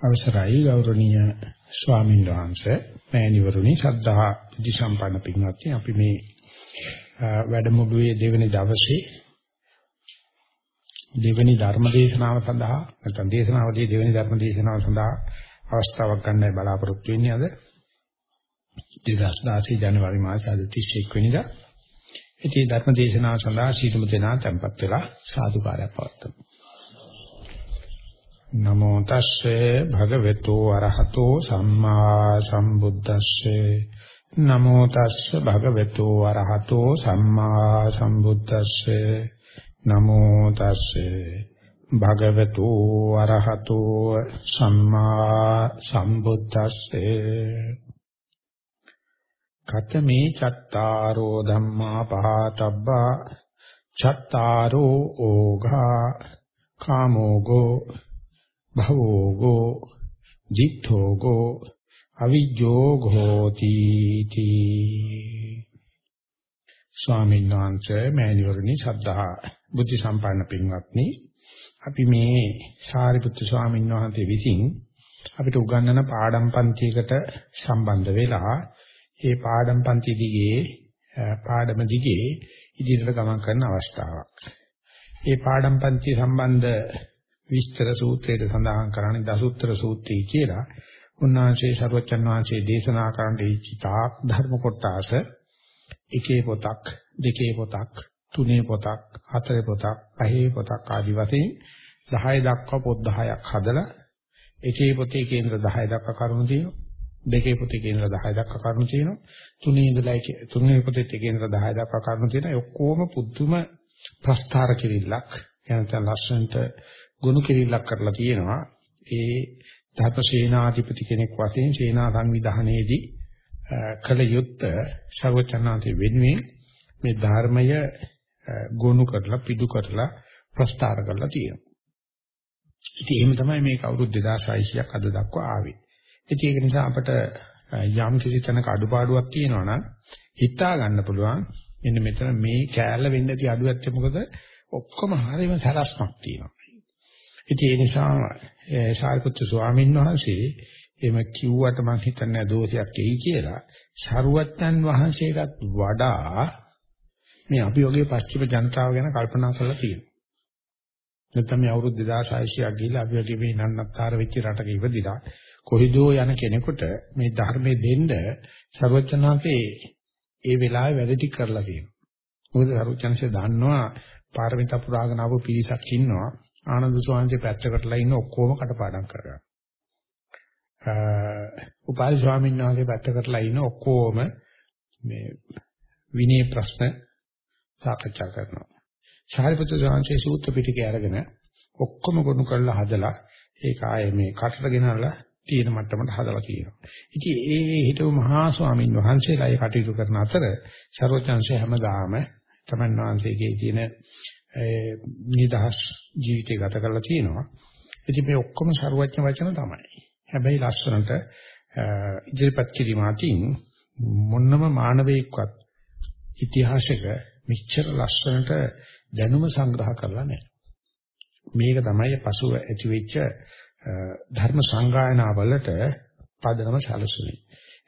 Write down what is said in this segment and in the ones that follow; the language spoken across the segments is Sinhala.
අවසරයි ගෞරවනීය ස්වාමීන් වහන්සේ මෑණිවරුනි ශ්‍රද්ධා බුද්ධ සම්පන්න පින්වත්නි. අපි මේ වැඩමුළුවේ දෙවෙනි දවසේ දෙවෙනි ධර්ම දේශනාව සඳහා නැත්නම් දේශනාවදී දෙවෙනි ධර්ම දේශනාව සඳහා අවස්ථාවක් ගන්නයි බලාපොරොත්තු වෙන්නේ අද. 2016 ජනවාරි මාසයේ 31 වෙනිදා. ඉතින් ධර්ම දේශනාව සඳහා සීතුම දෙනා tempත් වෙලා සාදුකාරයක් පවත්වමු. නමෝ තස්සේ භගවතු අරහතෝ සම්මා සම්බුද්දස්සේ. නමෝ තස්සේ භගවතු අරහතෝ සම්මා සම්බුද්දස්සේ. නමෝ තස්සේ භගවතු අරහතෝ සම්මා සම්බුද්දස්සේ. කතමේ චත්තාරෝ ධම්මා පහතබ්බා. චත්තාරෝ ඕඝා. කාමෝගෝ. භවෝගෝ ජිත්තෝගෝ අවිජ්ජෝගෝති තී ස්වාමීන් වහන්සේ මෑණිවරණි සද්ධා බුද්ධ සම්පන්න පින්වත්නි අපි මේ සාරිපුත්තු ස්වාමීන් වහන්සේ විසින් අපිට උගන්වන පාඩම් පන්තියකට සම්බන්ධ වෙලා ඒ පාඩම් පන්ති දිගේ පාඩම දිගේ ඉදිරියට ගමන් කරන අවස්ථාවක්. ඒ පාඩම් පන්ති සම්බන්ධ විස්තර සූත්‍රයේ සඳහන් කරන්නේ දසුත්තර සූත්‍රය කියලා. උන්වහන්සේ සර්වචන් වහන්සේ දේශනා කරන්න ඉච්ඡිතාක් ධර්ම කොටස එකේ පොතක්, දෙකේ පොතක්, තුනේ පොතක්, හතරේ පොතක්, පහේ පොතක් ආදි වශයෙන් 10 දක්වා පොත් 10ක් හදලා එකේ පොතේ කේන්ද්‍ර 10 දක්වා කරුණු තියෙනවා. දෙකේ පොතේ කේන්ද්‍ර 10 දක්වා කරුණු තියෙනවා. තුනේ ඉඳලා තුනේ පොතේ කේන්ද්‍ර 10 දක්වා කරුණු තියෙනවා. ඒ ඔක්කොම පුදුම ප්‍රස්තාර කිරිල්ලක්. එනතන ලස්සනට ගුණ කිරිල්ලක් කරලා තියෙනවා. ඒ ධර්ම සේනාධිපති කෙනෙක් වශයෙන් සේනා සංවිධානයේදී කල යුත්ත ශවචනාති වෙනුවෙන් මේ ධර්මය ගොනු කරලා පිටු කරලා ප්‍රස්තාර කරලා තියෙනවා. ඉතින් එහෙම තමයි මේක අවුරුදු 2600ක් අද දක්වා ආවේ. ඉතින් ඒක නිසා අපිට යම් කිසි තැනක අඩුපාඩුවක් තියෙනවා නම් හිතා ගන්න පුළුවන් මෙන්න මෙතන මේ කෑල්ල වෙන්න ඇති අඩුවක් මොකද ඔක්කොම හරියම සලස්මක් තියෙනවා. ඉතින් ඒ නිසා සාරිපුත්‍ර ස්වාමීන් වහන්සේ එහෙම කිව්වට මම හිතන්නේ දෝෂයක් එයි කියලා. ශරුවත්යන් වහන්සේටත් වඩා මේ අපි වගේ පස්චිම ජනතාව ගැන කල්පනා කරලා තියෙනවා. නැත්නම් මේ අවුරුදු 2600ක් ගිහිල්ලා අපි වගේ මේ නන්නත්තර වෙච්ච රටක ඉපදිලා කොහිදෝ යන කෙනෙකුට මේ ධර්මයේ දෙන්න සර්වඥාන්සේ ඒ වෙලාවේ වැඩ ටික කරලා තියෙනවා. මොකද සර්වඥාන්සේ දන්නවා පාරමිතා පුරාගෙන ආපු පිරිසක් ඉන්නවා. ආනන්ද ස්වාමීන්ගේ පැත්තකටලා ඉන්න ඔක්කොම කටපාඩම් කරගන්න. උපාලි ස්වාමීන් වහන්සේ පැත්තකටලා ඉන්න ඔක්කොම මේ විනය ප්‍රශ්න සාකච්ඡා කරනවා. ශාරිපුත්‍ර ස්වාමීන්ගේ සූත්‍ර පිටකේ අරගෙන ඔක්කොම ගොනු කරලා හදලා ඒක ආයේ මේ කටට ගෙනල්ලා තියෙන මට්ටමට හදලා කියනවා. ඉතින් ඒ හිටපු මහා ස්වාමීන් වහන්සේලා ඒ කටයුතු කරන අතර ਸਰවඥාන්සේ හැමදාම තමන් වහන්සේගේ තියෙන නිදහස් ජීවිතය ගත කරලා තියෙනවා. ඉතින් මේ ඔක්කොම ਸਰවඥ වචන තමයි. හැබැයි ලස්සනට ඉදිරිපත් කිරීම අතින් මොන්නම මානවයෙක්වත් ඉතිහාසයක මෙච්චර ලස්සනට දැනුම සංග්‍රහ කරලා නැහැ. මේක තමයි පසුව ඇතිවෙච්ච ධර්ම සංගායනාවලට පදනම සැලසුනේ.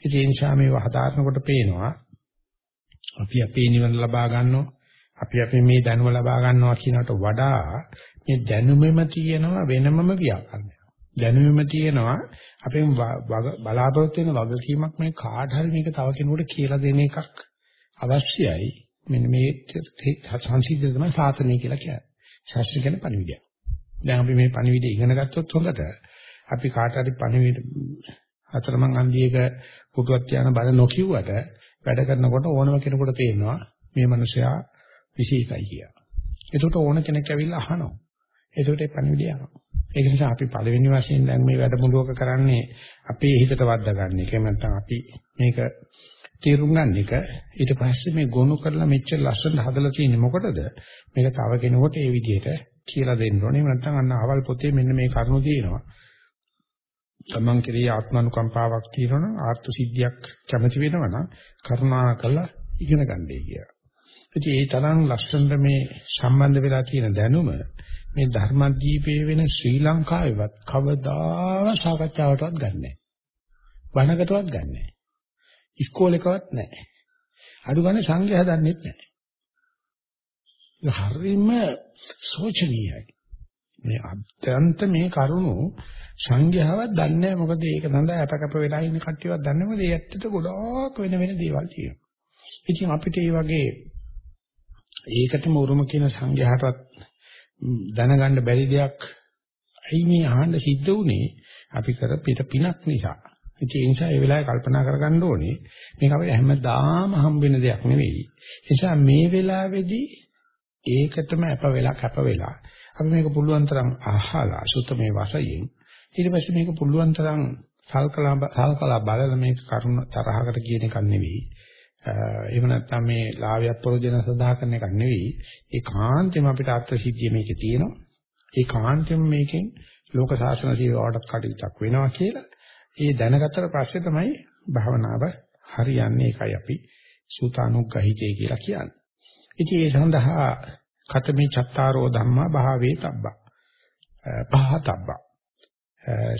ඉතින් ඒ නිසා මේව හදාරනකොට පේනවා අපි අපේ නිවන ලබා ගන්නවා අපි අපි මේ දැනුම ලබා ගන්නවා කියනකට වඩා මේ දැනුමෙම තියෙනවා වෙනමම ව්‍යාකරණයක්. දැනුමෙම තියෙනවා අපෙන් බලාපොරොත්තු වෙන වගකීමක් මේ කාට හරි මේක තව කෙනෙකුට කියලා දෙන එකක් අවශ්‍යයි. මෙන්න මේ සංසිද්ධිය තමයි සාතනෙ කියලා කියන්නේ. ශාස්ත්‍ර කියන පණිවිඩය. දැන් අපි මේ පණිවිඩය ඉගෙන ගත්තොත් හොඳට අපි කාට හරි පණිවිඩ හතරමං අන්දියේක පුදුවත් යන බල නොකියුවට වැඩ කරනකොට ඕනම කෙනෙකුට තේරෙනවා මේ මිනිසයා විශේෂයි කියලා. ඒකට ඕන කෙනෙක් ඇවිල්ලා අහනවා. ඒකට ඒ පණිවිඩය යනවා. ඒක නිසා අපි පළවෙනි වශයෙන් දැන් මේ වැඩමුළුවක කරන්නේ අපේ හිතට වද්දා ගන්න එක. එහෙම නැත්නම් අපි මේක තේරුම් ගන්න එක. ඊට පස්සේ මේ ගොනු කරලා මෙච්චර ලස්සනට හදලා තියෙන්නේ මොකටද? මේක තව කෙනෙකුට ඒ විදිහට කියලා දෙන්න ඕනේ. එහෙම නැත්නම් අන්න අවල් පොතේ මෙන්න මේ කරුණු තියෙනවා. තමන් කෙරෙහි ආත්මනුකම්පාවක් තියෙනවනම් ආර්ථ සිද්ධියක් කැමති වෙනවනම් කරුණා කළා ඉගෙන ගන්නයි කියලා. ඉතින් ඒ තරම් ලස්සනට මේ සම්බන්ධ වෙලා තියෙන දැනුම මේ ධර්මදීපේ වෙන ශ්‍රී ලංකාවේවත් කවදාව සාකච්ඡාවටවත් ගන්නෑ. වණකටවත් ගන්නෑ. ඉස්කෝලේකවත් නැහැ. අඩු ගන්න සංඝය හදන්නෙත් නැහැ. ඒක හරියම සෝචනීයයි. මේ අත්‍යන්ත මේ කරුණු සංඝයාවත් දන්නේ නැහැ මොකද ඒක සඳහා අපකප වෙලා ඉන්න කට්ටියවත් දන්නේ මොකද ඒ ඇත්තට ගොඩාක් වෙන වෙන දේවල් තියෙනවා. ඉතින් අපිට මේ වගේ ඒකටම උරුම කියන සංඝයාටවත් දැනගන්න බැරි දෙයක් ඇයි මේ අහන්න සිද්ධ වුනේ අපි කර පිට පිනක් නිසා. ඉතින් ඒ නිසා ඒ වෙලාවේ කල්පනා කරගන්න ඕනේ මේක අපිට හැමදාම හම්බ වෙන දෙයක් නෙවෙයි. ඒ නිසා මේ වෙලාවේදී ඒකටම අප වෙලා කැප වෙලා අපි මේක පුළුවන් තරම් අහලා සුත්තමේ වශයෙන් ඊට පස්සේ මේක පුළුවන් තරම් සල්කලා සල්කලා බලලා මේක කරුණ තරහකට කියන එකක් නෙවෙයි. එහෙම නැත්නම් මේ ලාභයත් ප්‍රයෝජන සඳහා කරන එකක් නෙවෙයි. ඒ කාන්තෙම අපිට අර්ථ සිද්ධිය මේකේ තියෙනවා. ඒ කාන්තෙම මේකෙන් ලෝක සාසන ජීවවටත් කටයුත්තක් වෙනවා කියලා ඒ දැනගත්තට පස්සේ තමයි භාවනාව හරියන්නේ ඒකයි අපි සූතානුග්‍රහිතේ කියලා කියන්නේ. ඉතින් ඒ සඳහා කතමේ චත්තාරෝ ධම්මා භාවේ තබ්බා. පහතබ්බා.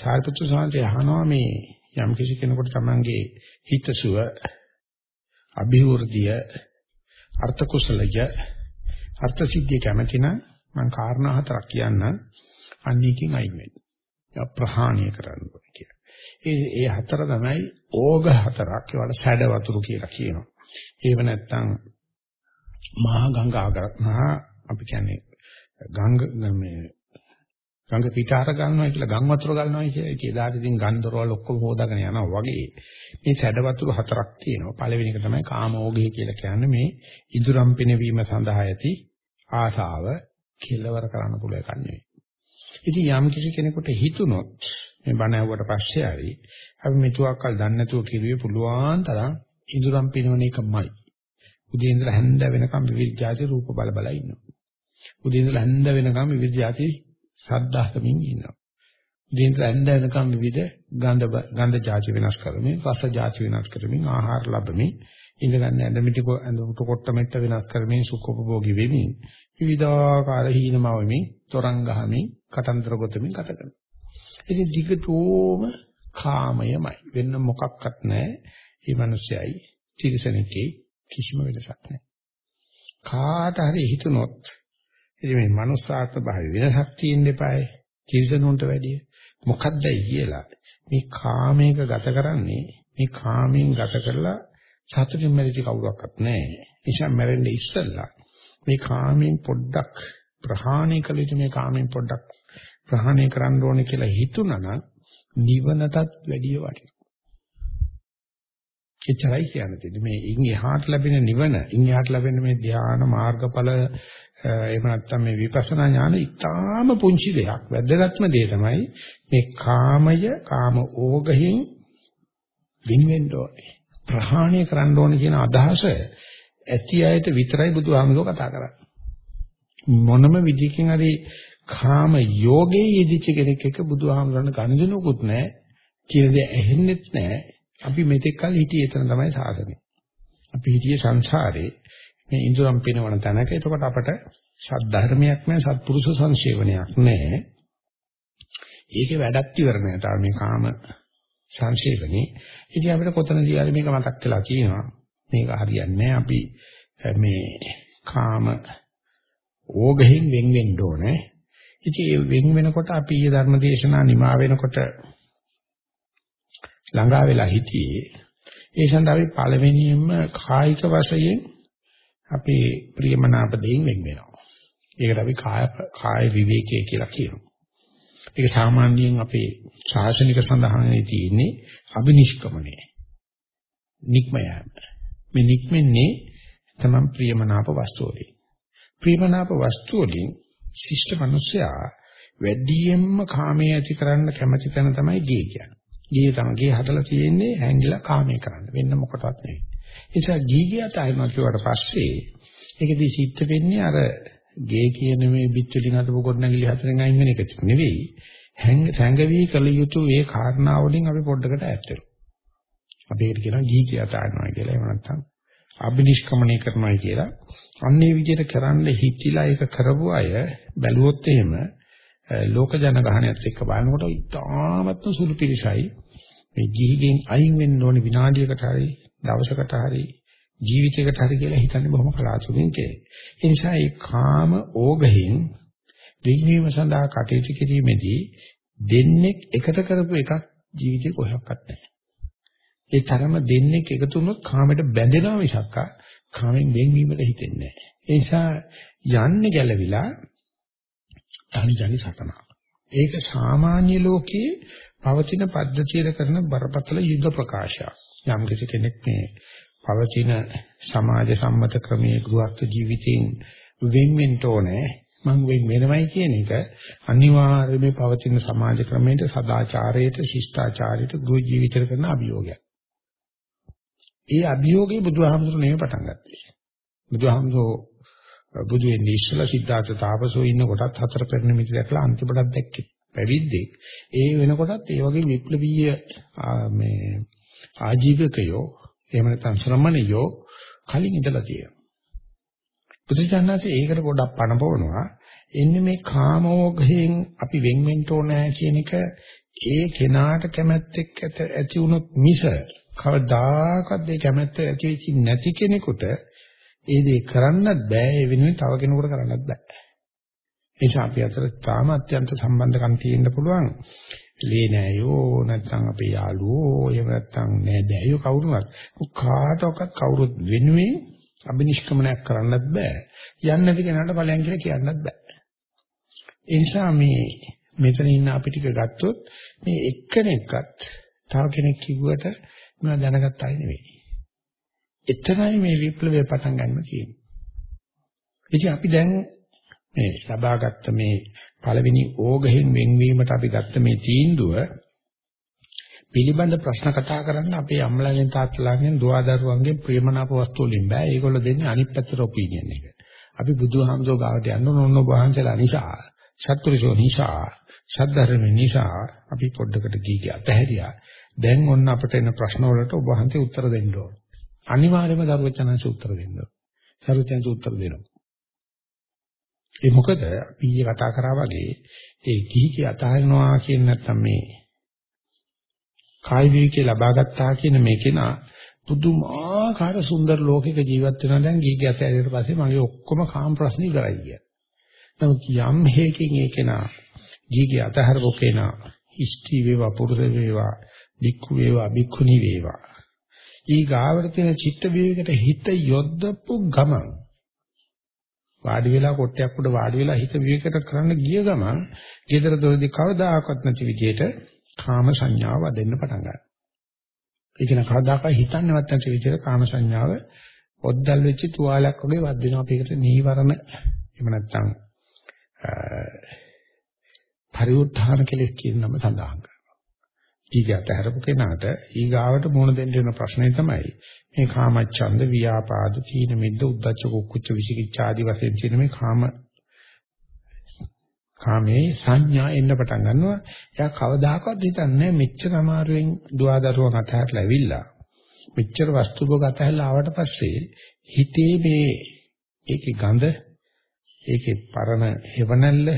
සාරිපුත්‍ර සාන්තේ අහනවා මේ යම් කිසි කෙනෙකුට තමන්ගේ හිතසුව අභිවෘද්ධිය අර්ථ කුසලය අර්ථ සිද්ධිය කැමති නම් මම කාරණා හතරක් කියන්නම් අන්නේකින් අයින් වෙන්න. ප්‍රහාණය කරන්න ඕනේ කියලා. ඒ ඒ හතර තමයි ඕග හතරක් ඒවට සැඩ වතුරු කියලා කියනවා. ඒව නැත්තම් මහා ගංගා මහා අපි කියන්නේ ගංග මේ ගංග පිටාර ගන්නවා කියලා ගම් වතුර ගන්නවා කියලා ඒක එදාට ඉතින් ගන්දරවල ඔක්කොම හොදාගෙන යනවා වගේ මේ සැඩ වතුරු හතරක් තියෙනවා පළවෙනි එක තමයි කාමෝගය කියලා කියන්නේ මේ ඉදුරම් පිනවීම සඳහා ඇති ආසාව කෙලවර කරන්න පුළුවන් එකක් නෙවෙයි ඉතින් යම් කිසි කෙනෙකුට හිතුනොත් මේ බණ ඇහුවට පස්සේ හරි අපි මෙතුවක්කල් දන්නේ නැතුව කිරුවේ පුළුවන් තරම් ඉඳුරම් පිනවන එකමයි. උදේ ඉඳලා හැන්ද වෙනකම් විවිධ ಜಾති රූප බල බල ඉන්නවා. උදේ ඉඳලා හැන්ද වෙනකම් විවිධ ಜಾති ශබ්දාහමින් ඉන්නවා. උදේ ඉඳලා හැන්ද වෙනකම් විවිධ ගන්ධ ගන්ධ ಜಾති වෙනස් කරමින් රස ಜಾති වෙනස් කරමින් ආහාර ලැබමින් ඉඳගන්න ඇඳමිටි ඇඳමුතු කොට මෙට්ට වෙනස් කරමින් සුඛෝපභෝගී වෙමින් විවිධාකාර හීනමවමින් තරංග ගහමින් කතන්දර ගොතමින් ගත කරනවා. ඉතින් දිගටම කාමයමයි. වෙන මොකක්වත් නැහැ. මේ මිනිස්සයයි තිරසනෙකේ කිසිම වෙනසක් නැහැ. කාට හරි හිතුනොත් ඉතින් මේ මනුස්සාත්ම භාවය වෙනසක් තියෙන්න එපායි. තිරසනුන්ට වැඩිය. මොකද්දයි කියලා මේ කාමයක ගත කරන්නේ මේ කාමයෙන් ගත කරලා සතුටින් මැරිච්ච කවුරක්වත් නැහැ. නිසා මැරෙන්න ඉස්සෙල්ලා මේ කාමයෙන් පොඩ්ඩක් ප්‍රහාණය කළ යුතු මේ කාමයෙන් පොඩ්ඩක් ප්‍රහාණය කරන්න ඕනේ කියලා හිතුණා නිවනටත් වැඩිය වටිනවා. එච්චරයි කියන්න තියෙන්නේ. මේ ඉන් එහාට ලැබෙන නිවන, ඉන් එහාට ලැබෙන මේ ධ්‍යාන මාර්ගඵල එහෙම නැත්නම් මේ විපස්සනා ඥාන ඉතාම පුංචි දෙයක්. වැදගත්ම දේ තමයි මේ කාමය, කාම ඕගහින් වින් වෙන්න ඕනේ. ප්‍රහාණය කරන්න ඕනේ කියන අදහස ඇති අයට විතරයි බුදුහාමුදුරුවෝ කතා කරන්නේ. මොනම විදිහකින් හරි කාම යෝගේ යෙදිච්ච කෙනෙක් එක්ක බුදුහාමුදුරන් ගනුදෙනුකුත් නැහැ. කියන දේ ඇහෙන්නෙත් නැහැ. අපි මෙතෙක් කල් හිටියේ එතන තමයි සාසනේ. අපි හිටියේ සංසාරේ මේ ඉන්ද්‍රම් පිනවන තැනක. එතකොට අපට සද්ධර්මයක් නැහැ, සත්පුරුෂ සංසේවනයක් නැහැ. ඒකේ වැඩක් ඉවරනේ. තාම මේ කාම සංසේවනේ. ඉතින් අපිට කොතනදී හරි මේක මතක් වෙලා තියෙනවා. මේක හරියන්නේ අපි මේ කාම ඕගෙන් වෙන් වෙන්න ඕනේ. ඉතින් ඒ වෙන් වෙනකොට අපි ඊයේ ධර්මදේශනා නිමා වෙනකොට ළඟා වෙලා හිටියේ ඒ සඳහා අපි පළවෙනියෙන්ම කායික වශයෙන් අපි ප්‍රියමනාප දෙයින් වෙන් වෙනවා. ඒකට අපි කාය කාය විවේකයේ කියලා කියනවා. ඒක සාමාන්‍යයෙන් අපේ ශාසනික සඳහනේ තියෙන්නේ අබිනිෂ්ක්‍මණය. නික්ම යෑම. මේ නික්මන්නේ තමයි ප්‍රියමනාප වස්තු වලින්. ප්‍රියමනාප වස්තු වලින් ශිෂ්ට මිනිසයා වැඩියෙන්ම කාමයේ ඇති කරන්න කැමති තැන තමයි ගේ කියන්නේ. ගේ තමයි ගේ හදලා තියෙන්නේ හැංගිලා කාමයේ කරන්න. වෙන්න මොකටවත් නෙවෙයි. ඒ නිසා ගීගේ අතහරිනවා කියවට පස්සේ ඒකදී සිද්ධ වෙන්නේ අර ගේ කියන මේ පිටුලින් හදපු ගොඩනැගිලි හතරෙන් අයින් වෙන එක නෙවෙයි. හැංගවි කළ යුතු ඒ කාරණා වලින් අපි පොඩ්ඩකට ඈත් වෙනවා. අපි ඒකට කියනවා ගීගේ අතහරිනවා කියලා. එහෙම නැත්නම් අබිනිෂ්ක්‍මණය කරනවා කියලා. අන්නේ විදිහට කරන්න හිතිලා ඒක කරපු අය බැලුවොත් එහෙම ලෝක ජනගහනයත් එක්ක බලනකොට ඉතාමත්ම සුළු පිළිසයි මේ ජීවිතෙන් අයින් වෙන්න ඕනේ විනාඩියකට හරි දවසකට හරි ජීවිතයකට හරි කියලා හිතන්නේ බොහොම කලාතුරකින් කෙරේ. ඒ නිසා ඒ කාම ඕගයෙන් දෙහිවීම සඳහා කටයුතු කිරීමේදී දෙන්නේ එකට කරපු එකක් ජීවිතේ කොහොක්වත් නැහැ. ඒ තරම දෙන්නේ එකතු වුණොත් කාමයට බැඳෙනවා මිසක් කාමෙන් වෙන්වීමට හිතෙන්නේ නැහැ. ඒ නිසා යන්නේ ගැලවිලා තනි ජනි සතන. ඒක සාමාන්‍ය ලෝකයේ පවතින පද්ධතියද කරන බරපතල යුද්ධ ප්‍රකාශයක්. යම් කෙනෙක් මේ පවතින සමාජ සම්මත ක්‍රමයේ ගෘහස්ත ජීවිතයෙන් වෙන් වෙන්න ඕනේ මම වෙන් වෙනවයි කියන එක අනිවාර්යයෙන්ම පවතින සමාජ ක්‍රමයට සදාචාරයට ශිෂ්ටාචාරයට ගෘහ ජීවිතයට කරන අභියෝගයක්. ඒ අභියෝගේ බුදුහාමුදුරනේ නෙමෙයි පටන් ගත්තේ. බුදුහාමුදුරෝ බුදු වෙන්නේ ඉස්සලා සිද්ධාර්ථ තාපසෝ ඉන්න කොටත් හතර පෙරණ මිති දැකලා අන්තිමටත් දැක්කේ පැවිද්දෙක්. ඒ වෙනකොටත් ඒ වගේ විප්ලවීය මේ ආජීවකයෝ එහෙම නැත්නම් ශ්‍රමණයෝ කලින් ඉඳලා තියෙනවා. බුදුචානන්සේ ඒකට පොඩ්ඩක් පණපවනවා. එන්නේ මේ කාමෝගයෙන් අපි වෙන් වෙන්න ඕනෑ කියන එක ඒ කෙනාට කැමැත්තෙක් ඇති වුණොත් මිස කවදාකවත් ඒ කැමැත්ත ඇති වෙච්ච නැති කෙනෙකුට ඒ දේ කරන්නත් බෑ ඒ වෙනුවෙන් තව කෙනෙකුට කරන්නත් බෑ. ඒ නිසා අපි අතර තාම අත්‍යන්ත සම්බන්ධකම් තියෙන්න පුළුවන්. ලේ නෑයෝ නැත්නම් අපේ යාළුවෝ එහෙම නැත්නම් නෑ දෑයෝ කවුරුවත් කාටවත් කවුරුත් වෙනුවෙන් අබිනිෂ්ක්‍මණයක් කරන්නත් බෑ. යන්නේ නැති කෙනාට ඵලයන් කියලා කියන්නත් බෑ. ඒ නිසා මේ මෙතන ඉන්න අපි ටික ගත්තොත් මේ එක්කෙනෙක්වත් තව කෙනෙක් කිව්වට මම දැනගත්ත අය නෙවෙයි. එතරම් මේ විප්ලවය පටන් ගන්න තියෙන්නේ. ඉතින් අපි දැන් මේ ලබාගත්ත මේ පළවෙනි ඕගෙන් වෙන්වීමට අපි ගත්ත මේ තීන්දුව පිළිබඳ ප්‍රශ්න කතා කරන්න අපේ අම්මලාගෙන් තාත්තලාගෙන් දුවදරුවන්ගෙන් ප්‍රේමනාප වස්තු වලින් බෑ. ඒගොල්ලෝ දෙන්නේ අනිත් පැත්තට ඔපිනියන් එක. අපි බුදුහාමුදුරුවෝ ගාවට යන්න ඕන ඕන වහන්සේලා නිසා, සත්‍වෘෂෝ නිසා, ශද්ධර්ම නිසා අපි පොඩ්ඩකට ගිහින් අතහැරියා. දැන් ඔන්න අපිට එන ප්‍රශ්න වලට ඔබ වහන්සේ උත්තර දෙන්න ඕන. අනිවාර්යයෙන්ම දරුවචනංශ උත්තර දෙන්න ඕන. සරුවචනංශ උත්තර දෙනවා. ඒ මොකද අපි ඊයේ කතා කරා වගේ ඒ කිහි කිය අතහරිනවා කියන නැත්තම් මේ කායි විවිකේ ලබා ගත්තා කියන මේකේන පුදුමාකාර සුන්දර ලෝකයක ජීවත් වෙනවා දැන් ගිහි කිය අතහැරියට පස්සේ මගේ ඔක්කොම කාම ප්‍රශ්න ඉවරයි කිය. නමුත් යම් හේකින් ඒකේන ගිහි කිය අතහරපු කෙනා ඉෂ්ටි වේවා පුරුෂ වේවා බික්ඛු වේවා බික්ඛුනි වේවා ඊ ගාවට තියෙන චිත්ත විවේකයට හිත යොදපු ගමන් වාඩි වෙලා කොට්ටයක් උඩ වාඩි වෙලා හිත විවේකයට කරන්න ගිය ගමන් ගෙදර දොරදී කවදාකවත් නැති විදිහට කාම සංඥාව දෙන්න පටන් ගන්නවා. ඒ කියන කවදාකවත් හිතන්නවත් නැති විදිහට කාම සංඥාව ඔද්දල් වෙච්ච තුවාලයක් වගේ වදිනවා අපේකට නීවරණ එහෙම නැත්නම් පරිඋත්ථාන කෙලෙස් කියන නම සඳහන් කරනවා. ඊගාට හැරපු කෙනාට ඊගාවට මුණ දෙන්න වෙන ප්‍රශ්නේ තමයි මේ කාමච්ඡන්ද ව්‍යාපාද තීන මිද්ද උද්ධච්ච කුච්ච විචිකිච්ඡා ආදී වශයෙන් තියෙන මේ කාම කාමේ සංඥා එන්න පටන් ගන්නවා. එයා කවදාකවත් හිතන්නේ මෙච්චර අමාරුවෙන් දුවදරුවන් අතහැරලා ඇවිල්ලා මෙච්චර වස්තු භෝග අතහැරලා ආවට පස්සේ හිතේ මේ ඒකේ ගඳ ඒකේ පරණ හේවණල්ල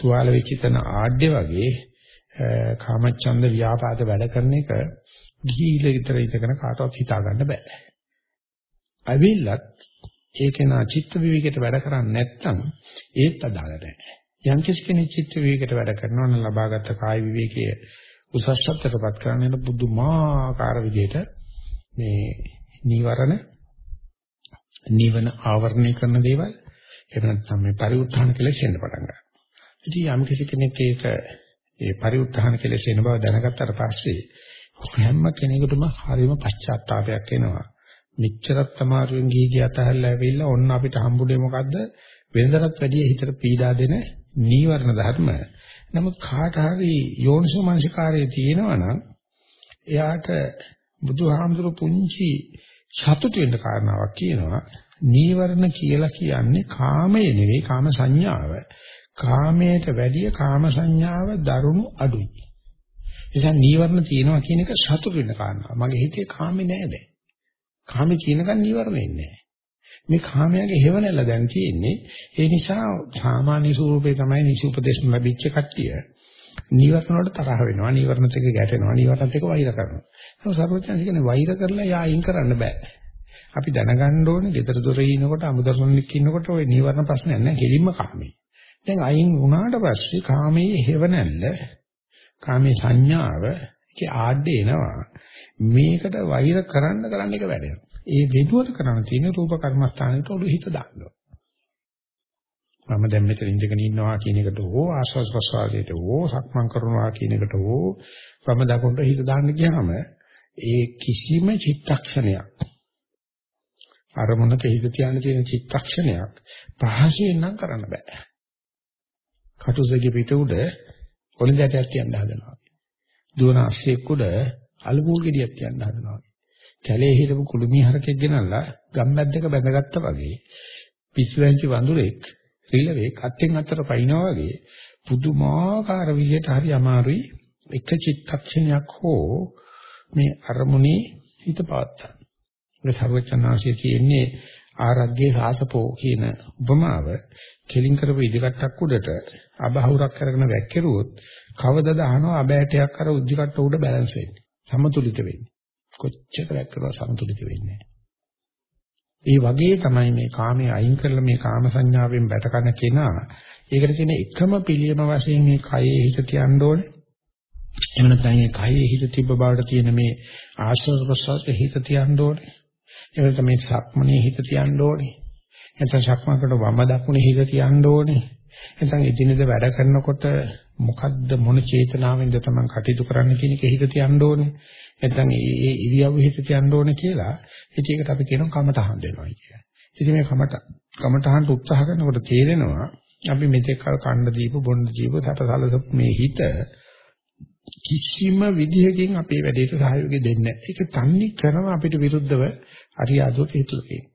තුවාල වෙච්ච තන ආඩ්‍ය වගේ කාමච්ඡන්ද ව්‍යාපාද වැඩ කරන එක ගිහිල විතර ඉඳගෙන කාටවත් හිතා ගන්න බෑ. අවිල්ලත් ඒකේ නා චිත්ත විවිකයට වැඩ කරන්නේ නැත්නම් ඒත් අදාළ නැහැ. යම් කෙනෙක් චිත්ත විවිකයට වැඩ කරනවා නම් ලබාගත් කාය විවේකයේ උසස්ත්වයටපත් කරන්නේ බුදුමාකාර විදිහට මේ නීවරණ නිවන ආවරණය කරන දේවල් එහෙම නැත්නම් මේ පරිඋත්ථාන කියලා කියන්න පටන් ගන්නවා. ඉතින් යම් කෙනෙක් ඒක ඒ පරිඋත්ථාන කෙලෙස් එන බව දැනගත්තට පස්සේ හැම කෙනෙකුටම හරිම පශ්චාත්තාවයක් එනවා. මෙච්චරත් අමාරුවෙන් ගිහි ගිය අතහැරලා ඇවිල්ලා ඔන්න අපිට හම්බුනේ මොකද්ද? වෙනදටත් වැඩිය හිතට පීඩා දෙන නීවරණ ධර්ම. නමුත් කාට හරි යෝනිසෝ මනසිකාරයේ තියෙනවා නම් එයාට බුදුහාමුදුරු පුංචි සතුට වෙන්න කාරණාවක් කියනවා. නීවරණ කියලා කියන්නේ කාමය නෙවෙයි කාම සංඥාව. කාමයට වැඩිය කාම සංඥාව දරුණු අඩුයි. නිසා නීවරණ තියෙනවා කියන එක සතුට වෙන කාරණා. මගේ හිතේ කාමේ නෑ දැන්. කාමේ කියනකන් නීවරණ එන්නේ නැහැ. මේ කාමයාගේ හේවණල්ල දැන් තියෙන්නේ ඒ නිසා සාමාන්‍ය ස්වරූපේ තමයි නිසි උපදේශ ලැබිච්ච කට්ටිය නීවරණ වලට තරහ වෙනවා නීවරණත් එක්ක ගැටෙනවා නීවරණත් එක්ක වෛර කරනවා ඒක සර්වඥාන්සේ කියන්නේ වෛර කරලා යා අයින් කරන්න බෑ අපි දැනගන්න ඕනේ ගෙදර දොරේ ඉනකොට අමුදරුණෙක් ඉන්නකොට ওই නීවරණ ප්‍රශ්නයක් නැහැ කෙලින්ම කාමේ දැන් අයින් වුණාට පස්සේ කාමයේ හේවණල්ල කාමයේ සංඥාව ඒකේ ආඩේ එනවා. මේකට වෛර කරන්න කරන්න එක වැඩෙනවා. ඒ වෙනුවට කරන්න තියෙන රූප කර්මස්ථානෙට ඔළු හිත දාන්න මම දැන් මෙතන ඉඳගෙන ඉන්නවා කියන එකට හෝ ආස්වාස් ප්‍රසවාසයට හෝ සක්මන් කරනවා කියන එකට හෝ වම දකුණට හිත දාන්න ගියාම ඒ කිසිම චිත්තක්ෂණයක් අරමුණක හිත තියන්න තියෙන චිත්තක්ෂණයක් පහසෙන් නම් කරන්න බෑ. කටුසෙගේ පිට උඩ කොළින්දටයක් තියන්න හදනවා. දුවන අස්සෙක් උඩ අලුපුල් ගෙඩියක් තියන්න හදනවා. කැලේ හිටපු කුළුමී හරකෙක් ගෙනල්ලා ගම්මැද්දක බැඳගත්තා වගේ පිස්සුවෙන්චි වඳුරෙක් රිලෙවෙක් අත්ෙන් අතට පයින්නවා වගේ පුදුමාකාර විදිහට හරි අමාරුයි එක චිත්තක්ෂණයක් හෝ මේ අරමුණේ හිත පවත්තා. මේ සර්වචනාංශයේ තියෙන්නේ ආරග්ගේ සාසපෝ කියන උපමාව කෙලින් කරපු ඉදිකටක් උඩට අබහුරක් කරගෙන වැක්කිරුවොත් කවදද අහනවා අබෑටයක් අර උද්දිකට උඩ බැලන්ස් වෙන්නේ. සමතුලිත වෙන්නේ. කොච්චර වැක්කරුවා සමතුලිත වෙන්නේ ඒ වගේ තමයි මේ කාමයේ අයින් කරලා මේ කාම සංඥාවෙන් බැටකන කෙනා ඒකට තියෙන එකම පිළියම වශයෙන් මේ කයේ හිත තියන්න ඕනේ. එහෙම නැත්නම් මේ කයේ හිත තිබ්බ බවට තියෙන මේ ආශ්වාස ප්‍රශ්වාසයේ හිත තියන්න ඕනේ. එහෙම නැත්නම් මේ සක්මනේ හිත තියන්න ඕනේ. නැත්නම් සක්මනකට වම දකුණේ හිත තියන්න ඕනේ. නැත්නම් එදිනෙද වැඩ කරනකොට මොකද්ද මොන චේතනාවෙන්ද තමන් කටයුතු කරන්න කියන එක හිත තියන්න ඕනේ. නැත්නම් ඒ ඉරියව්ව හිත තියන්න ඕනේ කියලා. ඉතින් ඒකට අපි කියනවා කමටහන් දෙනවා කියලා. ඉතින් මේ කමට කමටහන් උත්සාහ කරනකොට තේරෙනවා අපි මෙතෙක් කල කණ්ඩ දීප බොණ්ඩ ජීව සතසලස මේ හිත කිසිම විදිහකින් අපේ වැඩේට සහයෝගය දෙන්නේ නැහැ. ඒක තන්නේ කරම අපිට විරුද්ධව අරියාදුවට හිතලා තියෙනවා.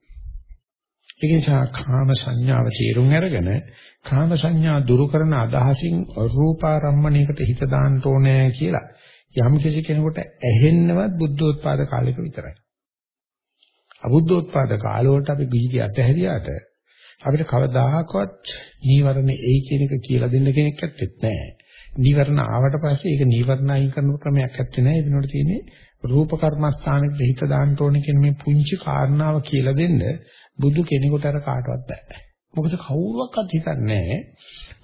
ඒ නිසා කාම සංඥාව තේරුම් අරගෙන කාම සංඥා දුරු කරන අදහසින් රූපාරම්මණයකට හිත දාන්න ඕනේ කියලා යම් කිසි කෙනෙකුට ඇහෙන්නවත් බුද්ධෝත්පාද කාලයක විතරයි. අබුද්ධෝත්පාද කාලවලට අපි බීජය අතහැරියාට අපිට කවදාහකවත් නීවරණ එයි කියන එක කියලා දෙන්න කෙනෙක් ඇත්තෙත් නැහැ. නීවරණ ආවට පස්සේ ඒක නීවරණ අයින් කරන ක්‍රමයක් ඇත්තේ නැහැ. ඒ වෙනකොට තියෙන්නේ රූප කර්මස්ථානෙට හිත දාන්න ඕනේ කියන මේ පුංචි කාරණාව කියලා දෙන්න බුදු කෙනෙකුට අර කාටවත් බෑ. මොකද කවුරුවක්වත් හිතන්නේ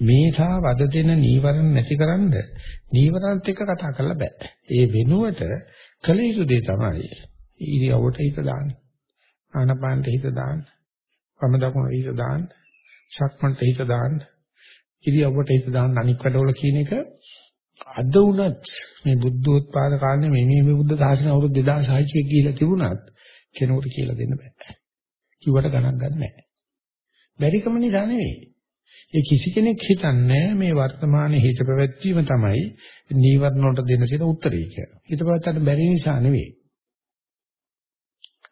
මේසා වද දෙන නීවරණ නැතිකරන්න නීවරණත් එක්ක කතා කරලා බෑ. ඒ වෙනුවට කල යුතු දේ තමයි ඉරියව්වට හිත දාන්න. ආනපානට හිත දාන්න. වම දකුණ හිත දාන්න. ශක්මන්ට හිත දාන්න. ඉරියව්වට හිත දාන්න අනික් වැඩවල කියන එක අද වුණත් මේ බුද්ධෝත්පාද කාලේ මේ මේ බුද්ධ ධාතන අවුරුදු 2600 කියලා තිබුණත් කෙනෙකුට කියලා දෙන්න බෑ. කිව්වට ගණන් ගන්න නැහැ. බැරිකම නිසා නෙවෙයි. ඒ කිසි කෙනෙක් හිතන්නේ මේ වර්තමානයේ හිත පැවැත්වීම තමයි නීවරණ වලට දෙන සිට උත්තරේ කියලා. හිත පැවැත්තට බැරි නිසා නෙවෙයි.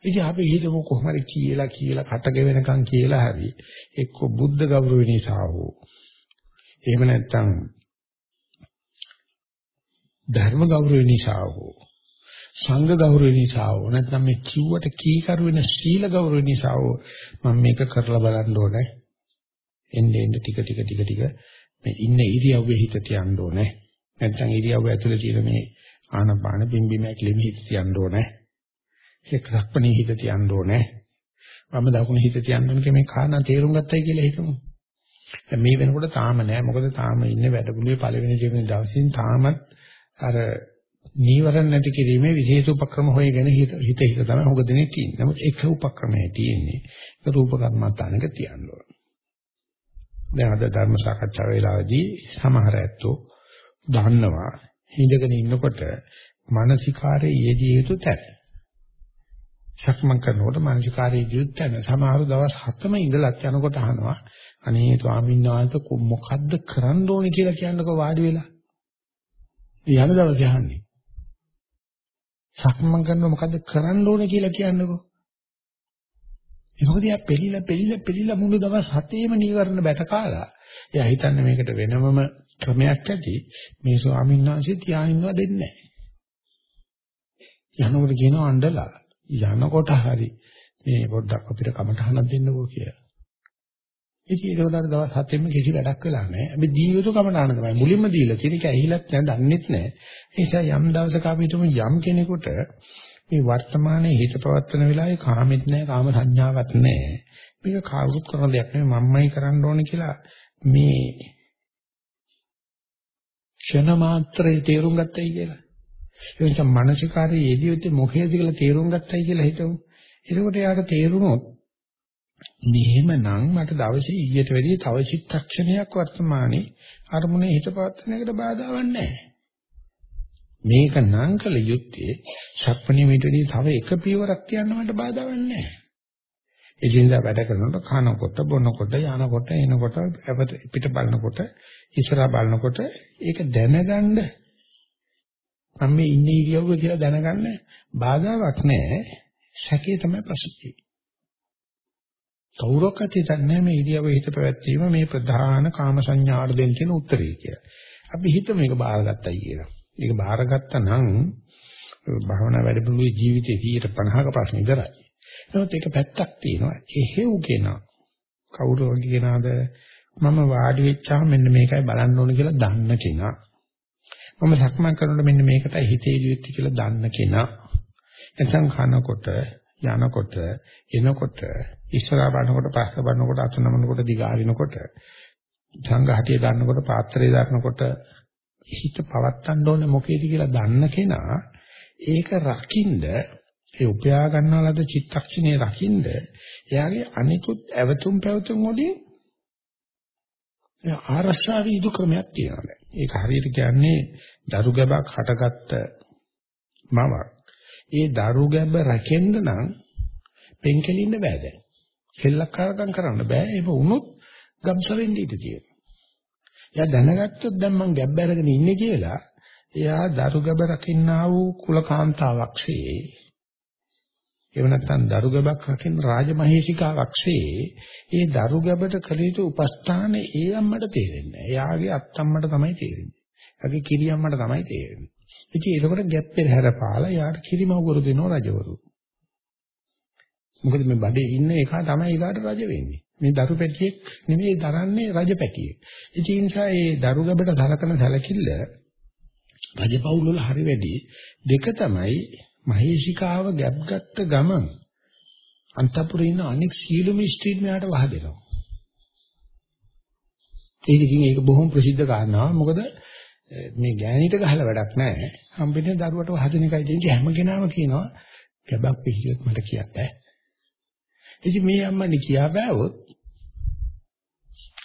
ඉතින් අපි හිතමු කොහොම හරි කියලා කියලා කට ගෙවෙනකන් කියලා හරි එක්ක බුද්ධ ගෞරව නිසා හෝ එහෙම නැත්නම් ධර්ම ගෞරව නිසා හෝ සංඝ ගෞරව නිසා හෝ නැත්නම් මේ කිව්වට කීකරු වෙන සීල ගෞරව නිසා හෝ මම මේක කරලා බලන්න ඕනේ. එන්නේ එන්නේ ටික ටික ටික ටික මේ ඉන්න ඉරියව්වේ හිත තියන්න ඕනේ. නැත්නම් ඉරියව්ව ඇතුලේ තියෙන මේ ආනපාන බිම්බිම ඇක්ලෙම හිත තියන්න ඕනේ. ඒක රක්පණේ හිත තියන්න ඕනේ. වම දකුණ හිත තියන්න ඕනේ මේ කාරණා තේරුම් ගත්තයි කියලා හිතමු. දැන් මේ වෙනකොට තාම නෑ මොකද තාම ඉන්නේ වැඩපුළියේ පළවෙනි ජීවන දවසින් තාමත් අර නීවරණ නැති කිරීමේ විශේෂ උපක්‍රම හොයගෙන හිත හිත හිත තමයි හොග දෙනේ තියෙන්නේ. නමුත් එක උපක්‍රමයේ තියෙන්නේ ඒක රූප කර්මත්තානක තියන්න ඕන. දැන් අද ධර්ම සාකච්ඡා වේලාවේදී සමහර ඇත්තෝ දන්නවා හිඳගෙන ඉන්නකොට මානසිකාරයේ යෙදිය යුතු තැන. සක්මන් කරනකොට මානසිකාරයේ යෙදිය යුතු තැන. සමහර දවස් හතම ඉඳලා යනකොට අහනවා අනේ ස්වාමීන් වහන්සේ මොකද්ද කරන්න ඕනේ කියලා කියන්නකෝ වාඩි වෙලා. යන දවසේ අහන්නේ. සක්මන් කරනවා මොකද්ද කරන්න ඕනේ කියලා කියන්නකෝ. ඒ මොකද යා පෙළිලා පෙළිලා පෙළිලා මුළු දවස් හතේම නීවරණ බැට කාලා. එයා හිතන්නේ මේකට වෙනමම ක්‍රමයක් ඇති. මේ ස්වාමීන් වහන්සේ තියානින්නවා දෙන්නේ නැහැ. යනකොට කියනවා අඬලා. යනකොට හරි මේ පොඩ්ඩක් අපිට කමටහනක් දෙන්නකෝ කියලා. ඉතින් ඒකවල දවස් හතෙම කිසි වැඩක් වෙලා නැහැ. අපි ජීවිත කමටහන තමයි මුලින්ම දීලා තියෙන එක ඇහිලත් නැහැ, දන්නෙත් නැහැ. ඒ නිසා යම් දවසක අපි හිතමු යම් කෙනෙකුට මේ වර්තමානයේ හිත පවත්වන වෙලාවේ කාමෙත් නැහැ, කාම සංඥාවක් නැහැ. මේක කවුරුත් කරන දෙයක් නෙවෙයි මම්මයි කරන්න ඕනේ කියලා මේ ක්ෂණ මාත්‍රේ තේරුම් ගත්තයි කියලා. ඒ නිසා මානසිකාරයේ යෙදියොත් මොකේද කියලා තේරුම් ගත්තයි කියලා හිතමු. එතකොට යාට තේරුණොත් මෙහෙමනම් මට දවසේ ඊට වැඩිය තව චිත්තක්ෂණයක් වර්තමානයේ අරමුණේ හිත පවත්වන එකට බාධාවක් නැහැ. මේක නම් කළ යුත්තේ ශක්මණේ මෙතනදී තව එක පියවරක් කියන්න මට බාධාවක් නැහැ. එදිනදා වැඩ කරනකොට කනකොට බොනකොට යනකොට එනකොට පිට බලනකොට ඉස්සරහා බලනකොට ඒක දැනගන්න මම මේ ඉන්නේ ඉරියව්ව කියලා දැනගන්න බාධාවක් නැහැ. සැකේ තමයි ප්‍රශ්නේ. කවුරක්වත් හිතන්නේ මේ ඉරියව්ව හිත පැවැත්වීම මේ ප්‍රධාන කාම සංඥාට දෙන්න තියෙන උත්තරේ කියලා. අපි හිතමු මේක බාරගත්තයි කියලා. මේක බාරගත්තා නම් භවනා වැඩමුළුවේ ජීවිතේ 50ක ප්‍රශ්න ඉවරයි. නමුත් ඒක පැත්තක් තියෙනවා. එහෙව් කෙනා කවුරු වගේ කෙනාද මම වාඩි වෙච්චාම මෙන්න මේකයි බලන්න ඕනේ කියලා දන්න කෙනා. මම සක්මන් කරනකොට මෙන්න මේකටයි හිතේ යුත්තේ කියලා දන්න කෙනා. නැත්නම් කනකොට යනකොට එනකොට ඉස්සරහා බලනකොට පස්ස බලනකොට අත නමනකොට දිගාරිනකොට සංඝහතිය ගන්නකොට පාත්‍රය දානකොට හිත පවත්තන්න ඕනේ මොකේද කියලා දන්න කෙනා ඒක රකින්ද ඒ උපයා ගන්නාලද චිත්තක්ෂණේ රකින්ද එයාගේ අනිකුත් ඇවතුම් පැවතුම් වලින් ආරක්ෂා වීදු ක්‍රමයක් තියෙනවා. ඒක හරියට කියන්නේ දරු ගැබක් හටගත්ත මවක්. ඒ දරු ගැබ රැකෙන්න නම් පෙන්කෙලින්න බෑ දැන්. සෙල්ලක්කාරකම් කරන්න බෑ. ඒක වුණොත් ගම්සවෙන්න ඉඩ තියෙනවා. එයා දැනගත්තොත් දැන් මං ගැබ් අරගෙන ඉන්නේ කියලා එයා දරු ගැබ රකින්නා වූ කුලකාන්තාවක්සේ එහෙම නැත්නම් දරුගබක් රකින්න රාජමහේසිකාවක්සේ ඒ දරුගබට කළ යුතු උපස්ථාන ඒ අම්මට තේරෙන්නේ නැහැ. එයාගේ අත්තම්මට තමයි තේරෙන්නේ. එයාගේ කිරියම්මට තමයි තේරෙන්නේ. ඉතින් ඒකකොට ගැප් පෙරහැර පාලා යාට කිරිමවුරු දෙනවා රජවරු. මොකද මේ බඩේ ඉන්න එක තමයි ඊගාට රජ වෙන්නේ. මේ දරු පැටියෙක් නෙමෙයි දරන්නේ රජ පැටියෙක්. ඉතින් ඒ නිසා මේ දරුගබට සලකන සැලකිල්ල රජපෞල් වල හරි වැඩි. දෙක තමයි මහේශිකාව ගැප් ගත්ත ගමන් අන්තපුරේ ඉන්න අනෙක් සීලු මිස්ත්‍රීත් මෙයාට වහදෙනවා. ඒක ඉතින් ඒක බොහොම ප්‍රසිද්ධ කාරණාවක්. මොකද මේ ගෑණිට ගහලා වැඩක් නැහැ. හම්බෙන්නේ දරුවට වහදෙන එකයි තියෙන්නේ හැම කෙනාම කියනවා ගැබක් පිළිගියොත් මට කියන්න බෑ. ඉතින් මේ අම්මනි කියා බෑවොත්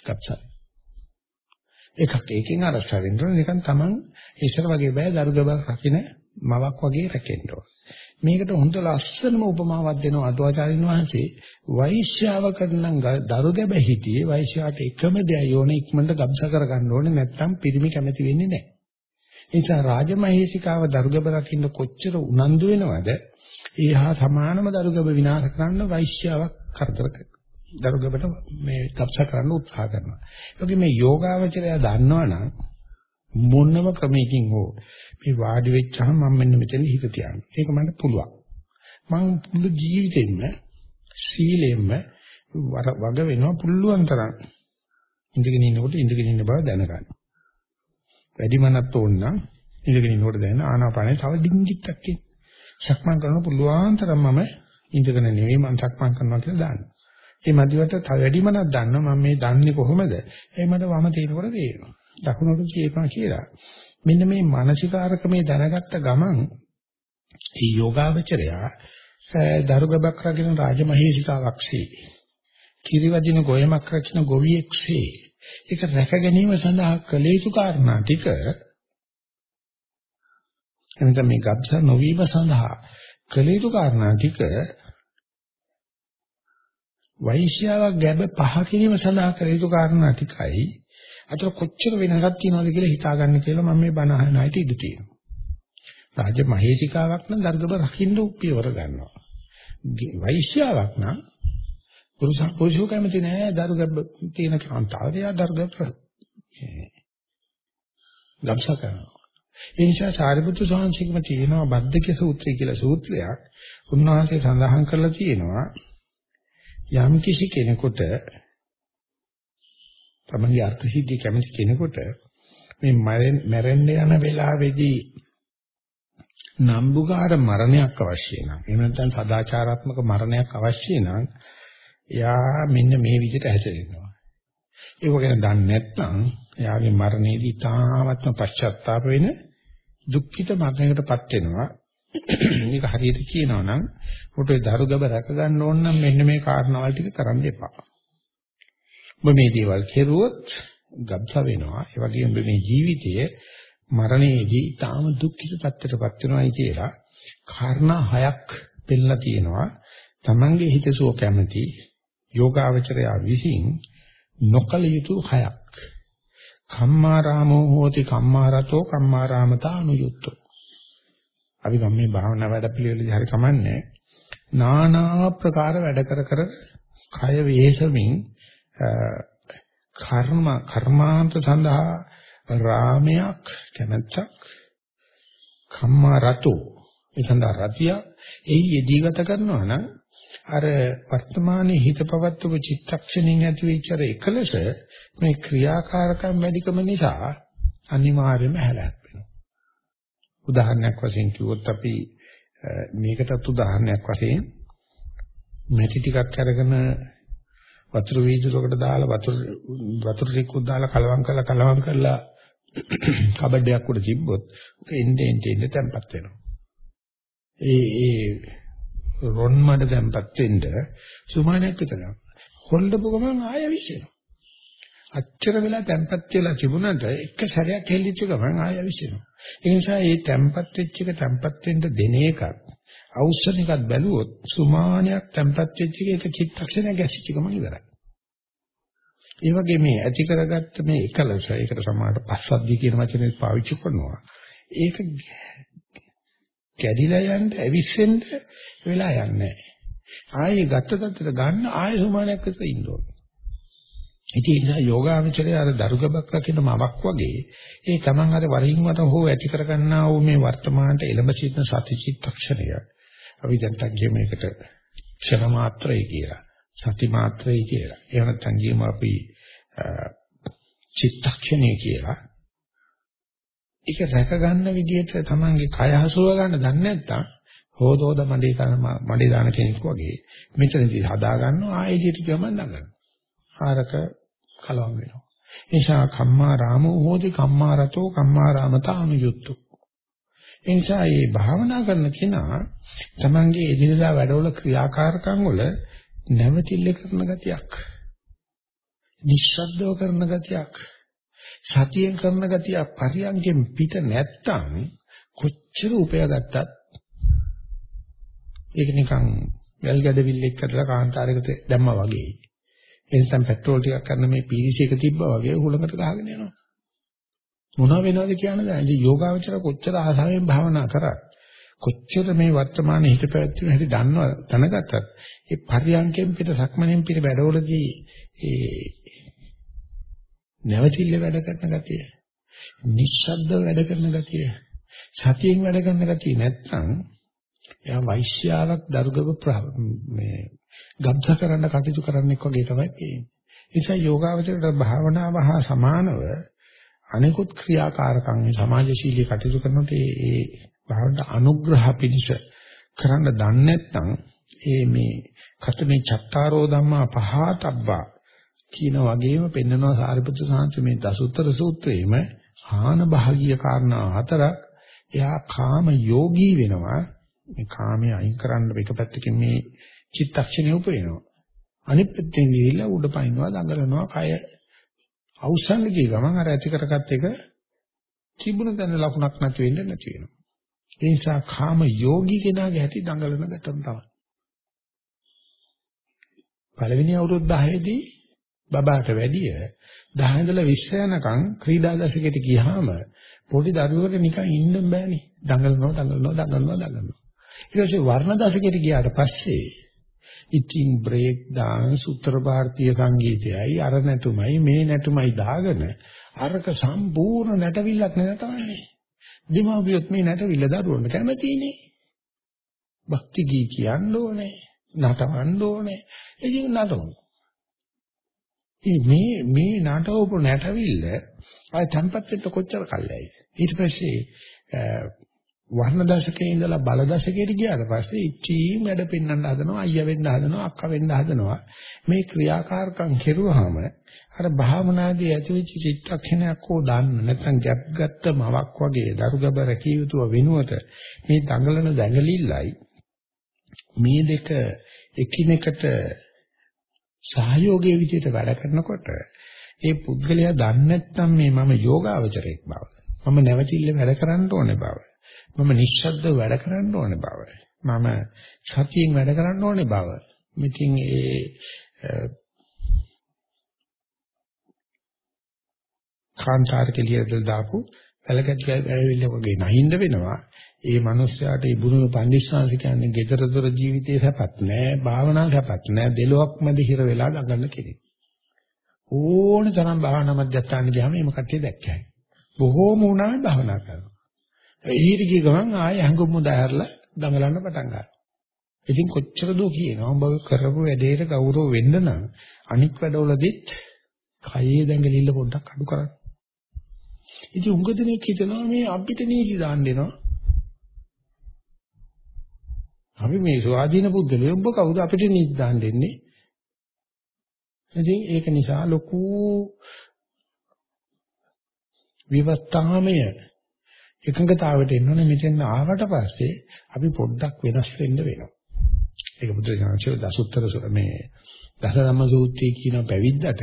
කප්සල්. එකක් ඒකෙන් අරස්සා වෙන්න ඕනේ. නිකන් Taman ඉස්සර වගේ බෑ දරු ගැබක් රකින්න මවක් වගේ රැකෙන්න ඕන. මේකට හොඳ ලස්සනම උපමාවක් දෙනවා අටුවාචාරින් වහන්සේ වෛශ්‍යාව කරනම් දරු ගැබ හිටියේ වෛශ්‍යාට එකම දෙයයි ඕනේ ඉක්මනට ගබ්ස කරගන්න ඕනේ නැත්නම් පිරිමි කැමති වෙන්නේ නැහැ. ඒ නිසා රාජමහේසිකාව දරු ගැබ රකින්න කොච්චර උනන්දු වෙනවද? ඒහා සමානම දරු ගැබ විනාශ කරන්න වෛශ්‍යාවක් කරදර දරු ගැබට මේ ගබ්ස කරන්න උත්සාහ කරනවා. ඒ මේ යෝගාවචරය දන්නවනම් මොනම ක්‍රමයකින් හෝ මේ වාඩි වෙච්චහම මම මෙන්න මෙතන හිත තියන්න. ඒක මට පුළුවන්. මම මුළු ජීවිතෙන්න සීලෙන්න වග වෙනවා පුළුවන් තරම්. ඉඳගෙන ඉන්නකොට ඉඳගෙන ඉන්න බව දැනගන්න. වැඩි මනත් ඕන නම් ඉඳගෙන ඉන්නකොට දැනෙන ආනාපානය තව ඩිංගිත්තක් කියන. සක්මන් කරන පුළුවන් තරම් මම ඉඳගෙන නෙවෙයි මම සක්මන් කරනවා කියලා දාන්න. මේ මදිවට තව වැඩි මනක් දන්නවා මම මේ දන්නේ කොහොමද? ඒ මට වම තේරෙනකොට තේරෙනවා. දකුණට කියපා කියලා. මෙන්න මේ මානසිකාරකමේ දැනගත්ත ගමන් මේ යෝගාවචරයා දරුගබක් රකින්න රාජමහේසිකාවක්සේ කිරිවදින ගොයමක් රකින්න ගොවියෙක්සේ ඒක රැක ගැනීම සඳහා කළ යුතු කාරණා ටික එනත මේ ගබ්ස නොවීම සඳහා කළ යුතු කාරණා ටික වෛශ්‍යාවක් ගැබ පහ කිරීම සඳහා කළ යුතු කාරණා ටිකයි අතර කොච්චර වෙනසක් තියෙනවද කියලා හිතාගන්න කියලා මම මේ බණ අහන අයට ඉඳ තියෙනවා. රාජ මහේසිකාවක් නම් දර්ගබ රකින්න උපයවර ගන්නවා. වෛශ්‍යාවක් නම් පුරුෂ පුරුෂෝ කැමති නෑ දර්ගබ තියෙන කාන්තාවය දර්ගබ ගම්ස කරනවා. ඒ නිසා සාරිපුත්‍ර ස්වාමීන් තියෙනවා බද්දක සූත්‍රය කියලා සූත්‍රයක්. උන්වහන්සේ සඳහන් කරලා තියෙනවා යම් කිසි කෙනෙකුට තමන්ගේ අර්ථ සිද්ධිය කැමති කෙනෙකුට මේ මැරෙන්න යන වෙලාවේදී නම්බුකාර මරණයක් අවශ්‍ය නම් එහෙම නැත්නම් සදාචාරාත්මක මරණයක් අවශ්‍ය නම් එයා මෙන්න මේ විදිහට හැසිරෙනවා. ඒක ගැන දන්නේ නැත්නම් එයාගේ මරණයේදී තාමත්ම පශ්චාත්තාප වෙන දුක්ඛිත මරණයකටපත් වෙනවා. මේක හරියට කියනවා නම් පොටේ දරුගබ රැක ගන්න ඕන නම් මෙන්න මේ කාරණාවල් ටික කරන්න එපා. ඔබ මේ දේවල් කෙරුවොත් ගබ්ස වෙනවා. ඒ වගේම මේ ජීවිතයේ මරණයේදී තාම දුක්ඛිත තත්ත්වයටපත් වෙනවායි කියලා කාරණා හයක් පෙන්නලා තියෙනවා. Tamange හිතසුව කැමැති යෝගාවචරය විසින් නොකල යුතු හයක්. කම්මාරාමෝ හෝති කම්මාරතෝ කම්මාරාමතා අනුයුක්තෝ. අපි ගම් මේ භාවනා වැඩ පිළිවෙලදී හරි කමන්නේ. නානා ප්‍රකාර වැඩ කර කර කය වේසමින් කර්ම කර්මාන්ත සඳහා රාමයක් කැමැත්තක් කම්මා රතෝ ඒ සඳහා රතිය එයි යෙදී ගත කරනවා නම් අර වර්තමානයේ හිත පවත්වපු චිත්තක්ෂණින් ඇති වෙච්ච අර එකලස මේ ක්‍රියාකාරකම් වැඩිකම නිසා අනිවාර්යයෙන්ම හැලක් වෙනවා උදාහරණයක් වශයෙන් කිව්වොත් අපි මේකටත් උදාහරණයක් වශයෙන් මෙටි ටිකක් අරගෙන වතුර වීදුරකට දාලා වතුර වතුර ටිකක් දාලා කලවම් කරලා කලවම් කරලා කබඩයක් උඩ තිබ්බොත් ඒක එnde ende ende තැම්පත් වෙනවා. ඒ ඒ රොන් මඩ තැම්පත් වෙන්න සුමානයක් විතර. හොල්ලපු ගමන් ආය විශ්ෙනවා. අච්චර වෙලා තැම්පත් වෙලා තිබුණාට එක සැරයක් හෙල්ලිච්ච ගමන් ආය විශ්ෙනවා. ඒ නිසා මේ තැම්පත් වෙච්ච එක තැම්පත් වෙන්න දෙන එකත් අවශ්‍යන එකත් බැලුවොත් සුමානයක් තැම්පත් වෙච්ච එක චිත්තක්ෂණයක් ගැසිච්ච ගමන් ඉවරයි. ඒ වගේ මේ ඇති කරගත්ත මේ එකලස ඒකට සමානට පස්සද්ධිය කියන වචනේ පාවිච්චි කරනවා. ඒක කැඩිලා යන්න ඇවිස්සෙන්න වෙලා යන්නේ ආයේ ගත්ත තත්ත්වයට ගන්න ආයේ සමානයක් විතර ඉන්න ඕනේ. ඉතින් ඒ නිසා යෝගාචරය අර දරුගබක් රකින්න මවක් වගේ ඒ Taman අර වරින් වර හෝ ඇති කරගන්නා වූ මේ වර්තමානට එළඹ සිටින සතිචිත්තක්ෂණය අපි දැන් කියමු මේකට ක්ෂණ මාත්‍රය කියලා. සති මාත්‍රය කියලා. එහෙම නැත්නම් කියමු අපි චිත්තක්ෂණය කියලා. ඒක රැක ගන්න විදිහට තමන්ගේ කය හසුරව ගන්න දන්නේ නැත්නම් හොදෝද මඩේ දාන මඩේ දාන කෙනෙක් වගේ මෙතනදී හදා ගන්නවා ආයෙදිට ගමන් නගනවා. ආරක කලවම් වෙනවා. එනිසා කම්මා රාමෝ හෝති කම්මා රතෝ කම්මා රාමතා අනුයුක්තෝ. එනිසා මේ භාවනා කරන කෙනා තමන්ගේ එදිනදා වැඩවල ක්‍රියාකාරකම් වල නැවතිල්ල කරන ගතියක්. නිශ්ශබ්දව කරන ගතියක්. සතියෙන් කරන ගතියක් පරියන්ගෙන් පිට නැත්තම් කොච්චර උපයාගත්තත් ඒක නිකන් වැල් ගැඩවිල්ලෙක් අතලා කාන්තාරයකට දැම්මා වගේ. එනිසා පෙට්‍රෝල් ටිකක් කරන මේ පීරිසි එක තිබ්බා වගේ හුලඟට ගහගෙන යනවා. මොනව වෙනවද කියන්නේ දැන් යෝගාවචර කොච්චර ආසාවෙන් භාවනා කරත් කොච්චර මේ වර්තමානයේ හිත පැවැත්වෙන හැටි දන්නව දැනගත්තත් ඒ පරියන්කෙන් පිට සක්මණෙන් පිට වැඩවලදී ඒ නැවතිල්ල වැඩ කරන ගතිය නිශ්ශබ්ද වැඩ කරන ගතිය සතියෙන් වැඩ කරන ගතිය නැත්නම් එයා වෛශ්‍යාවක් දරුගව මේ ගබ්ස කරන්න කටයුතු කරන්නෙක් වගේ තමයි පේන්නේ. ඒ නිසා යෝගාවචරයට භාවනාව හා සමානව අනිකුත් ක්‍රියාකාරකම් සමාජශීලී කටයුතු කරනකොට ඒ භාවනට අනුග්‍රහ පිණිස කරන්න දන්නේ නැත්නම් ඒ මේ කතමේ චත්තාරෝ ධම්මා පහතබ්බා කියන වගේම පෙන්නනවා සාරිපුත්‍ර සාන්ති මේ දසුත්තර සූත්‍රයේම ආන භාගීය කාරණා හතරක්. එයා කාම යෝගී වෙනවා. මේ කාමයේ අයින් කරන්න එක පැත්තකින් මේ චිත්තක්ෂණය උපයනවා. අනිත් පැත්තෙන් ගිහිල්ලා උඩ පනිනවා දඟලනවා කය අවසන් ගිය ගමන් අර ඇති කරගත් එක තිබුණ තැන ලකුණක් නැති වෙන්න නැති වෙනවා. ඒ නිසා කාම යෝගී කෙනාගේ ඇති දඟලන ගතම තමයි. පළවෙනි අවුරුදු 10 දී බබාට වැඩිය 10 ඉඳලා 20 යනකම් ක්‍රීඩා දශකයට ගියාම පොඩි දරුවෙකුට නිකන් ඉන්න බෑනේ. දඟලනවා දඟලනවා දඟලනවා දඟලනවා. ඊට පස්සේ වර්ණ දශකයට ගියාට පස්සේ ඉතින් බ්‍රේක් dance උත්තර ಭಾರತೀಯ සංගීතයයි අර නැටුමයි මේ නැටුමයි දාගෙන අරක සම්පූර්ණ නැටවිල්ලක් නේද තමයි. දෙමාපියොත් මේ නැටවිල්ල දරුවන්ට කැමතිනේ. භක්ති ගී කියන්න ඕනේ. නටවන්න ඕනේ. ඉතින් නටවමු. මේ මේ නටවපු නැටවිල්ල ආය තැම්පත් වෙන්න කොච්චර කල්යයි. ඊට පස්සේ වර්ණ දශකයේ ඉඳලා බල දශකයට ගියාට පස්සේ ඉච්චීම් වැඩ පෙන්වන්න හදනවා අයියා වෙන්න හදනවා අක්කා වෙන්න හදනවා මේ ක්‍රියාකාරකම් කෙරුවාම අර භාවනාදී ඇතිවෙච්ච චිත්තක්ෂණයක් හෝ දාන්න නැත්නම් ගැප් ගත්ත මවක් වගේ දරුගබ රැකිය යුතුව වෙනුවට මේ දඟලන දැඟලිල්ලයි මේ දෙක එකිනෙකට සහයෝගයේ විදිහට වැඩ කරනකොට ඒ පුද්ගලයා දන්නේ නැත්නම් මේ මම යෝගාවචරයක් බව මම නැවතිල්ල වැඩ කරන්න ඕනේ බව මම නිශ්ශබ්දව වැඩ කරන්න ඕනේ බව මම සතියෙන් වැඩ කරන්න ඕනේ බව. මිතින් ඒ කාන්තාර කෙලියදල් දාපු වැලකැටි වැරවිල්ල වගේ නැහින්ද වෙනවා. ඒ මනුස්සයාට ඒ බුදුම පඬිස්සාංශ කියන්නේ gedara dora ජීවිතේ සැපත් නෑ භාවනා සැපත් නෑ දෙලොක් මැද හිර වෙලා දඟලන කෙනෙක් ඕන තරම් භාවනා මධ්‍යස්ථාන ගියාම මේ කට්ටිය දැක්කයි. බොහෝම උනායි භාවනා කරනවා. එහිට ගිය ගමන් ආයෙ හංගුම් මුදාහැරලා දඟලන්න පටන් ගන්නවා. ඉතින් කොච්චර දෝ කියනවා? උඹ කරපු වැඩේට ගෞරව වෙන්න නම් අනික් වැඩවලදීත් කයේ දැඟලිල්ල පොඩ්ඩක් අඩු කරන්න. ඉතින් උඟ දෙනෙක් හිතනවා මේ අපිට නීති දාන්න දෙනවා. අපි මේ ස්වාධීන පුද්ගලයෝ ඔබ කවුද අපිට නීති දාන්න දෙන්නේ? ඉතින් ඒක නිසා ලොකු විවස්ථාමය එකඟතාවයට එන්න ඕනේ මෙතෙන් ආවට පස්සේ අපි පොඩ්ඩක් වෙනස් වෙන්න වෙනවා. ඒක බුද්ධ ඥානචෝ දසුත්තර මේ දසධම්ම සූත්‍රයේ කියන පැවිද්දට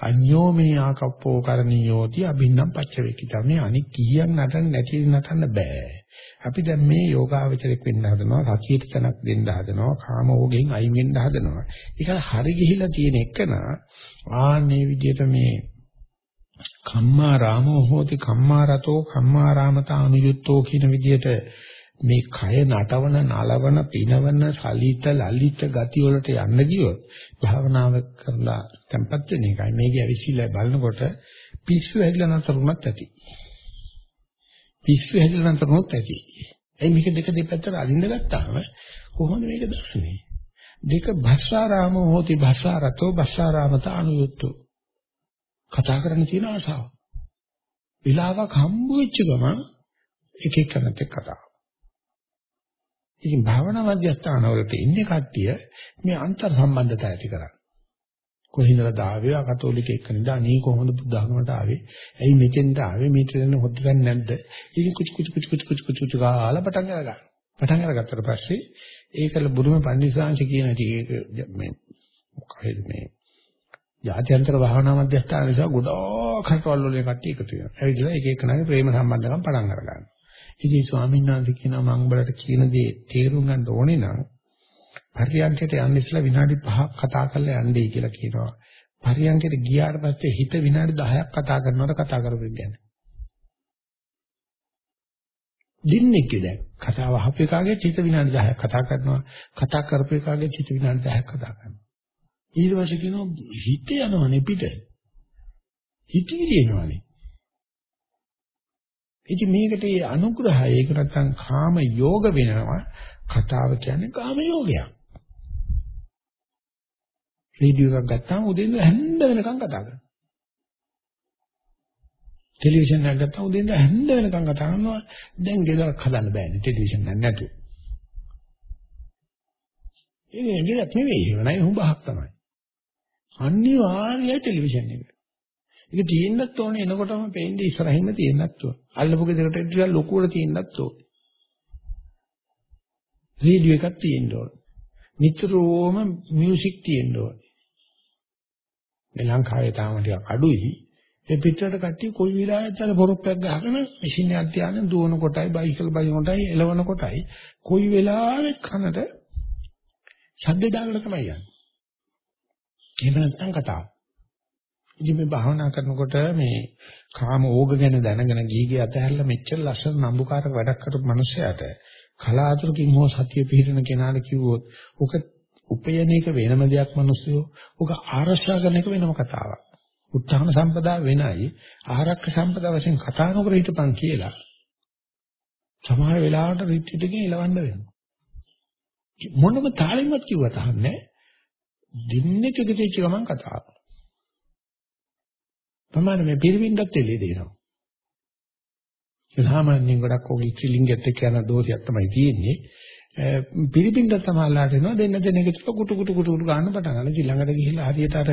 අඤ්ඤෝ මේ ආකප්පෝ කරණියෝති අභින්නම් පච්චවේකිතා මේ අනික් කීයක් නටන්න නැති නටන්න බෑ. අපි දැන් මේ යෝගාවචරයක් වෙන්න හදනවා සතියට තනක් දෙන්න හදනවා කාමෝගෙන් අයින් වෙන්න හදනවා. ඒක හරි ගිහිලා තියෙන එකන ආන්නේ විදිහට මේ කම්මා රාමෝ හෝති කම්මා රතෝ කම්මා රාමතා අනුයුක්තෝ කියන විදිහට මේ කය නටවන නලවන පිනවන සලිත ලලිත ගති වලට යන්න ගියොත් භාවනාව කරලා tempat වෙන එකයි. මේකේ ඇවිසිලා බලනකොට පිස්සු හැදිලා නතරුණත් ඇති. පිස්සු හැදිලා නතරුණත් ඇති. ඒ මේක දෙක දෙපැත්තට අදින්න ගත්තාම කොහොමද මේක දන්නේ? දෙක භස්සාරාම හෝති භස්සාරතෝ භස්සාරාමත අනුයුක්තෝ කතා කරන්න තියෙන ආසාව. විලාවක් හම්බ වෙච්ච ගමන් එක එකනත් කතාව ඉතින් භාවනා මධ්‍යස්ථාන වලට ඉන්නේ කට්ටිය මේ අන්තර් සම්බන්ධතා ඇති කරන්නේ. කොහින්දද ආවේ කතෝලික එක්කනද අනේ කොහොමද බුද්ධ ධර්මයට ආවේ? ඇයි මෙතෙන්ට ආවේ? මේට දෙන්න හොද්ද ගන්න නැද්ද? ඉතින් කුචු කුචු කුචු කුචු කුචු කුචු ගාලා පටන් අරගන්න. පටන් අරගත්තට පස්සේ ඒකල බුදුම පන්දිසාංශ කියන ටික මේ මොකද මේ ජාත්‍යන්තර භාවනා මධ්‍යස්ථාන නිසා ගොඩක් කටවල් වල කට්ටිය එකතු වෙනවා. ඇවිදලා එක එකනාගේ ප්‍රේම සම්බන්ධකම් පටන් අරගන්නවා. ඉතින් ස්වාමීන් වහන්සේ කියනවා මම උඹලට කියන දේ තේරුම් ගන්න ඕනේ නම් පරියන්කයට යන්න ඉස්සලා විනාඩි 5ක් කතා කරලා යන්නයි කියලා කියනවා. පරියන්කයට ගියාට පස්සේ හිත විනාඩි 10ක් කතා කරනවට කතා කරපෙක් ගැන. දින්නෙක් දැන් කතාව අහපු එකාගේ හිත විනාඩි 10ක් කතා කරනවා. කතා කරපු එකාගේ හිත විනාඩි 10ක් කතා කරනවා. ඊට පස්සේ කියනවා හිත යනවනේ පිට. හිතවිලි එනවනේ. ඉතින් මේකට මේ අනුග්‍රහය ඒක නැත්තම් කාම යෝග වෙනවා කතාව කියන්නේ කාම යෝගයක්. රේඩියෝ එකක් ගත්තාම උදේින්ද හැන්ද වෙනකන් කතා කරනවා. ටෙලිවිෂන් එකක් ගත්තාම උදේින්ද හැන්ද වෙනකන් කතා කරනවා. දැන් ගෙදරක් හදන්න බෑනේ ටෙලිවිෂන් එකක් නැතුව. ඒක ගෙදරක් නෙවෙයි නයි හුඹහක් තමයි. අනිවාර්යයි ටෙලිවිෂන් එක. ඒක තියෙන්නත් ඕනේ එනකොටම පේන්නේ ඉස්සරහින්ම තියෙන්නත් ඕනේ. අල්ලපු ගෙදරට ටිකක් ලොකුවට තියෙන්නත් ඕනේ. රේඩියෝ එකක් තියෙන්න ඕනේ. නිතරම මියුසික් තියෙන්න ඕනේ. මේ ලංකාවේ තාම ටිකක් අඩුයි. ඒ පිටරට කට්ටිය කොයි වෙලාවෙත් අර පොරොප්පයක් ගහගෙන මැෂින් එකක් තියාගෙන දුවන කොටයි බයිසිකල් බයින කොටයි එලවන කොටයි කොයි වෙලාවෙත් කනට ශබ්ද දාගෙන තමයි යන්නේ. එහෙම නැත්නම් කතාව. ඉතින් මේ භාවනා කරනකොට මේ කාම ඕග ගැන දැනගෙන ගීගේ අතහැරලා මෙච්චර ලස්සන නම්බුකාරක වැඩක් කරපු මිනිසයාට කලාතුරකින් හෝ සතිය පිහිටන කෙනාට කිව්වොත් ඔක උපයන එක වෙනම දෙයක් මිනිස්සු. ඔක ආරක්ෂා කරන එක වෙනම කතාවක්. උත්හාන සම්පදා වෙනයි ආරක්ෂක සම්පදා වශයෙන් කතා නොකර හිටපන් කියලා සමහර වෙලාවට රිට්‍රීට් එකේ ඉලවන්න වෙනවා. මොනම තාලෙන්වත් කිව්වට අහන්නේ දින්නේ කිදිච්ච ගමන් කතාව. තමයි මේ පිරිවින්දත් එළිය දෙනවා. ඒ සාමාන්‍යයෙන් ගොඩක් ඔය ත්‍රිලිංගෙත් එක්ක යන දෝෂයක් තමයි තියෙන්නේ. පිරිපින්ද සමාලාට එනවා දෙන්න දෙන එක තුල කුටු කුටු කුටු කුටු ගන්න පටන් ගන්න. ඉතින් ළඟට ගිහිල්ලා හරියට අර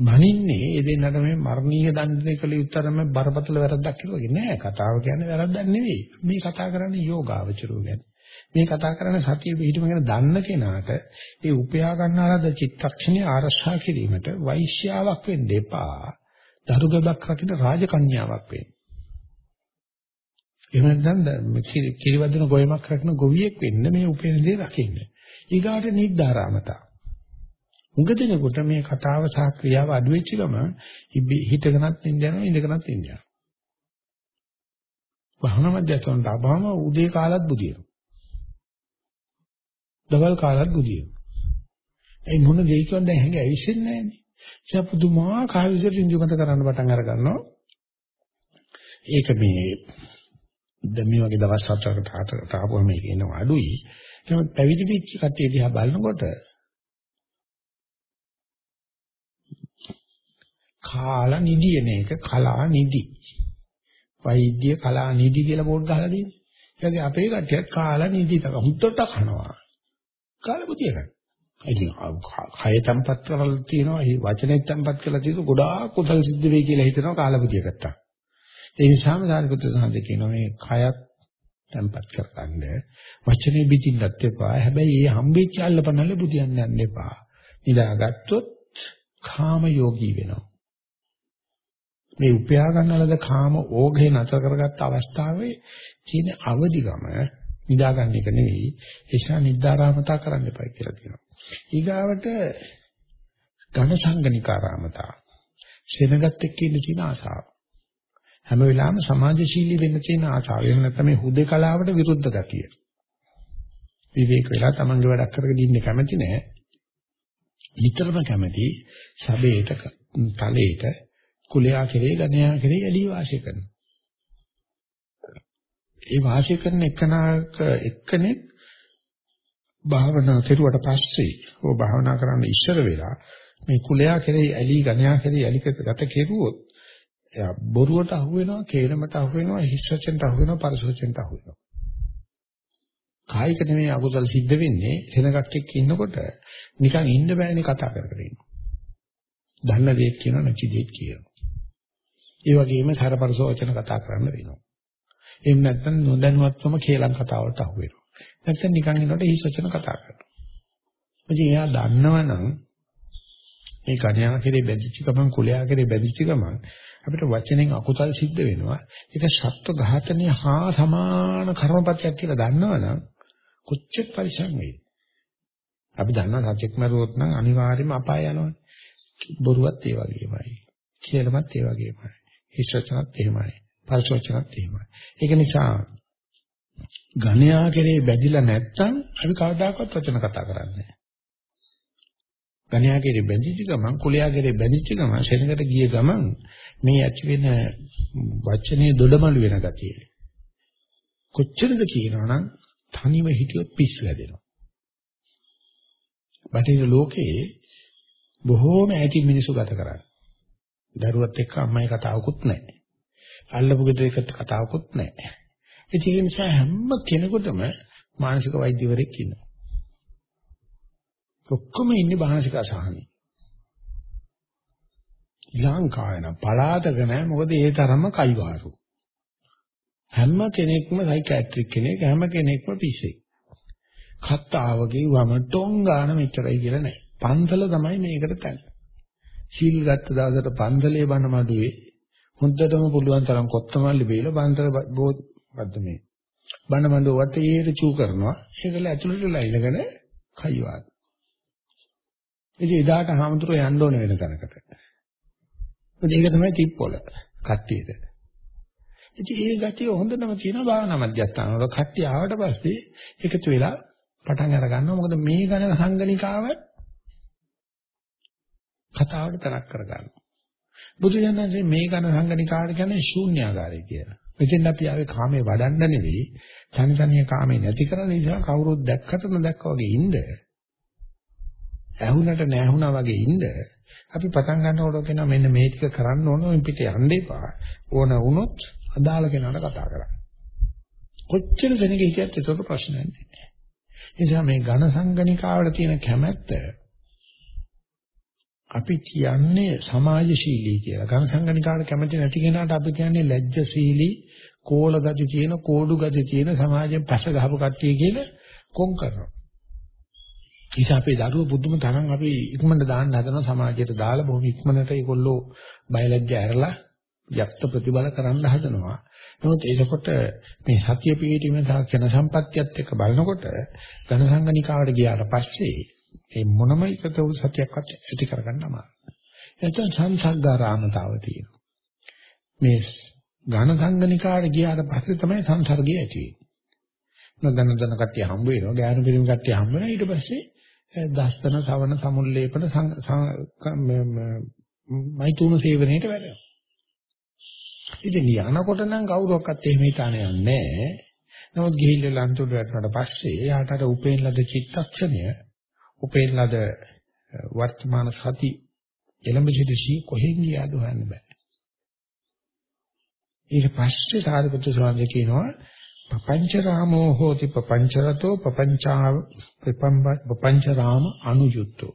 මනින්නේ ඒ දෙන්නට මේ මරණීය දඬුවම් කළ යුත්තරම බරපතල වැරද්දක් කියලා කියන්නේ නෑ. කතාව කියන්නේ වැරද්දක් නෙවෙයි. මේ කතා කරන්නේ යෝගාවචරෝ ගැන. මේ කතා කරන්නේ සතිය පිහිටම ගැන දන්න කෙනාට ඒ උපයා ගන්නාලද චිත්තක්ෂණේ ආරක්ෂා කිරීමට වෛශ්‍යාවක් වෙන්න එපා. දරුගබක් රකින්න රාජකන්‍යාවක් වෙන්න. එහෙම නැත්නම් කිරිවැදෙන ගොයමක් රකින්න ගොවියෙක් වෙන්න මේ උපේන දේ රකින්න. ඊගාට නිද්දාරාමතා. උගදිනකොට මේ කතාව සහ ක්‍රියාව අඩු වෙච්ච ගම හිතගෙනත් ඉඳනවා ඉඳගෙනත් ඉඳනවා. භවන මධ්‍යස්ථානට ආවම උදේ කාලත් බුදියනවා. දවල් කාලත් බුදියනවා. ඒ මොන දෙයක් කියන්නේ හැංගි ඇවිස්සෙන්නේ නැහැනේ. ඒක පුදුමාකාර විදිහට ඉන්දියකට කරන්න පටන් අර ගන්නවා. ඒක මේ දැන් මේ වගේ දවස් හතරකට හතරකට ආපුවම මේක එනවා අඩුයි. නමුත් පැවිදි වෙච්ච කට්ටිය දිහා බලනකොට කාලා නිදියන එක කලා නිදි. වෛද්‍ය කලා නිදි කියලා බෝඩ් ගහලා තියෙන්නේ. ඒකේ අපේ කට්ටියත් කාලා නිදි තක හුත්තට කනවා. කාලා බුදිය ගන්න. ඉතින් කය තම්පත් කරලා තියෙනවා, මේ වචනේ තම්පත් කරලා තියෙනවා ගොඩාක් කුසල සිද්ධ වෙයි කියලා හිතනවා කාලා බුදිය ගත්තා. ඒ නිසාම සාරිපුත්‍ර සාන්දේ කියනවා මේ කයත් tempat කරගන්න වචනේ පිටින්නත් එපා. හැබැයි මේ හම්බෙච්ච අල්ලපනල්ල බුදියන්න යන්න එපා. නිදාගත්තොත් කාම යෝගී වෙනවා. මේ උපයා ගන්නලද කාම ඕඝේ නතර කරගත්ත අවස්ථාවේ තියෙන අවදිගම නිදාගන්න එක නෙවෙයි. ඒසා නිද්දාරාමතා කරන්න එපා කියලා කියනවා. ඊගාවට ඝන සංගනිකාරාමතා. සෙනගත් එක්ක ඉන්න තියෙන ආසාව. හැම වෙලාවෙම සමාජශීලී වෙන්න තියෙන ආශාව. එහෙම නැත්නම් මේ හුදේකලාවට විරුද්ධ ගතිය. විවේක වෙලා තමන්ගේ වැඩක් කරගෙන ඉන්න කැමති නෑ. නිතරම කැමති සබේට, තලයට, කුලයා කෙරේ, ගණයා කෙරේ එළි වාසය කරනවා. ඒ වාසය කරන එකනාක එක්කෙනෙක් භාවනා කෙරුවට පස්සේ ඕ භාවනා කරන්න ඉස්සර වෙලා මේ කුලයා කෙරේ ඇලි ගණයා කෙරේ ඇලි ගත කෙරුවොත් එයා බොරුවට අහු වෙනවා, කේලමට අහු වෙනවා, හිස්සචෙන්ට අහු වෙනවා, පරසෝචෙන්ට අහු වෙනවා. කායික නෙමෙයි අකුසල් සිද්ධ වෙන්නේ සෙනගක් එක්ක ඉන්නකොට නිකන් ඉන්න බෑනේ කතා කර කර ඉන්න. දන්න දෙයක් කියනවා නැති දෙයක් කියනවා. ඒ වගේම සරපරස වචන කතා කරන්න වෙනවා. එහෙම නැත්නම් නොදැනුවත්වම කේලම් කතා වලට අහු වෙනවා. නැත්නම් නිකන් ඉන්නකොට හිස් වචන කතා කරනවා. ඉතින් එයා දන්නවනම් මේ කණ්‍යා කෙරේ බැඳිච්ච ගමන් කුලයා කෙරේ බැඳිච්ච ගමන් අපිට වචනෙන් අකුසල් සිද්ධ වෙනවා. ඒක සත්ව ඝාතනය හා සමාන කර්මපතයක් කියලා දන්නවනම් කොච්චර පරිසම් වෙයි. අපි දන්නා සත්‍යක් මරුවොත් නම් අනිවාර්යයෙන්ම අපාය යනවානේ. බොරුවත් ඒ වගේමයි. කියලාමත් ඒ වගේමයි. හිස්වචනත් එහෙමයි. පරිසවචනත් එහෙමයි. ඒක නිසා ඝණයා කෙරේ බැඳිලා නැත්තම් අපි කවදාකවත් වචන කතා කරන්නේ නැහැ. ගණයාගේ බැඳිච්ච ගමන් කුලයාගේ බැඳිච්ච ගමන් ශරීරයට ගිය ගමන් මේ ඇති වෙන වචනේ දොඩමළු වෙන ගතිය. කොච්චරද කියනවනම් තනිව හිටියොත් පිස්සු හැදෙනවා. බටහිර ලෝකයේ බොහෝම ඇති මිනිසු ගත කරන්නේ. දරුවත් එක්ක අම්මයි කතාවකුත් නැහැ. අල්ලපු ගෙදර එක්ක කතාවකුත් නැහැ. ඒ නිසා හැම කෙනෙකුටම මානසික වෛද්‍යවරයෙක් ඉන්නවා ඔක්කොම ඉන්නේ මානසික අසහනෙ. ලංකාවේ නම් පලාතක නැහැ මොකද ඒ තරම්ම කයිවාරු. හැම කෙනෙක්ම සයිකියාට්‍රික් කෙනෙක් හැම කෙනෙක්ම පිස්සෙක්. කත්තාවගේ වම ටොංගාන මෙච්චරයි කියලා නැහැ. පන්සල තමයි මේකට තැන. සීල් ගත්ත දවසට පන්සලේ බණ මඩුවේ හොඳටම පුළුවන් තරම් කොත්තමල්ලි බීලා පන්සල බෝධ මේ බණ මඩුව වටේට චූ කරනවා. ඒකල ඇතුළට ලයිලගෙන කයිවාරු. ඉතින් එදාට හාමුදුරුවෝ යන්න ඕන වෙන තැනකට. මොකද ඒක තමයි තිප්පොළ කට්ටියට. ඉතින් ඒ ගතිය හොඳටම තියෙනවා භාවනා මධ්‍යස්ථාන වල කට්ටිය ආවට පස්සේ එකතු වෙලා පටන් අර ගන්නවා. මොකද මේ ගණ සංගණිකාව කතාවට තරක් කර ගන්නවා. බුදු දනන්සේ මේ ගණ සංගණිකාවට කියන්නේ ශූන්‍යාකාරය කියලා. මෙතෙන් අපි ආවේ කාමේ වඩන්න නෙවෙයි, තනිතනිය කාමේ නැති කරන නිසා කවුරුත් දැක්කට නොදැක්කා වගේ ඉන්න. ඇහුනට නැහුණා වගේ ඉන්න. අපි පටන් ගන්නකොට කියනවා මෙන්න මේ ටික කරන්න ඕන මේ පිට යන්න එපා. ඕන වුණොත් අදාළ කෙනාට කතා කරන්න. කොච්චර දෙනෙක් හිටියත් ඒක ප්‍රශ්නයක් නෑ. නිසා මේ ඝන සංගණිකාවට තියෙන කැමැත්ත අපි කියන්නේ සමාජශීලී කියලා. ඝන සංගණිකාවට කැමති නැති කෙනාට අපි කියන්නේ ලැජ්ජශීලී, කෝල ගති තියෙන, කෝඩු ගති තියෙන සමාජයෙන් පස්ස ගහපු කට්ටිය කියලා කොන් කරනවා. ඒක අපේ දරුවෝ බුදුම තරම් අපි ඉක්මනට දාන්න හදනවා සමාජයට දාලා බොහොම ඉක්මනට ඒගොල්ලෝ බයලජ්ජ ඇරලා යක්ත ප්‍රතිබල කරන්න හදනවා. නමුත් ඒකකොට මේ සතිය පිළිවීම සහ ක්ෂණ සම්පත්තියත් එක්ක බලනකොට ඝන සංගණිකාවට ගියාට පස්සේ මේ මොනම එකත වූ සතියක්වත් ඇති කරගන්න අමාරුයි. එතන සංසග්ගාරාමතාව තියෙනවා. මේ ඝන සංගණිකාවට ගියාට පස්සේ තමයි සංසර්ගය ඇති වෙන්නේ. නොදන්න දන්න කට්ටිය හම්බ වෙනවා, ඥාන පිරිමි කට්ටිය හම්බ වෙනවා. ඊට පස්සේ දස්තන, සවන, සමුල්ලේපන මෛතුන සේවනයේට වැඩෙනවා. ඉතින් යනකොට නම් කවුරක්වත් එහෙම හිතානේ නැහැ. නමුත් ගිහිල්ලා ලන්තුඩ වැටුණාට පස්සේ එයාට අර උපේන ලද චිත්තක්ෂණය උපේන ලද වර්තමාන සති එළඹ සිට සී කොහෙන් ගියාද හොයන්න බෑ. ඊට පස්සේ සාරිපුත්‍ර ස්වාමීන් කියනවා පపంచ රාමෝ හෝති පపంచ රතෝ පపంచා පపంచ රාම අනුයුක්තෝ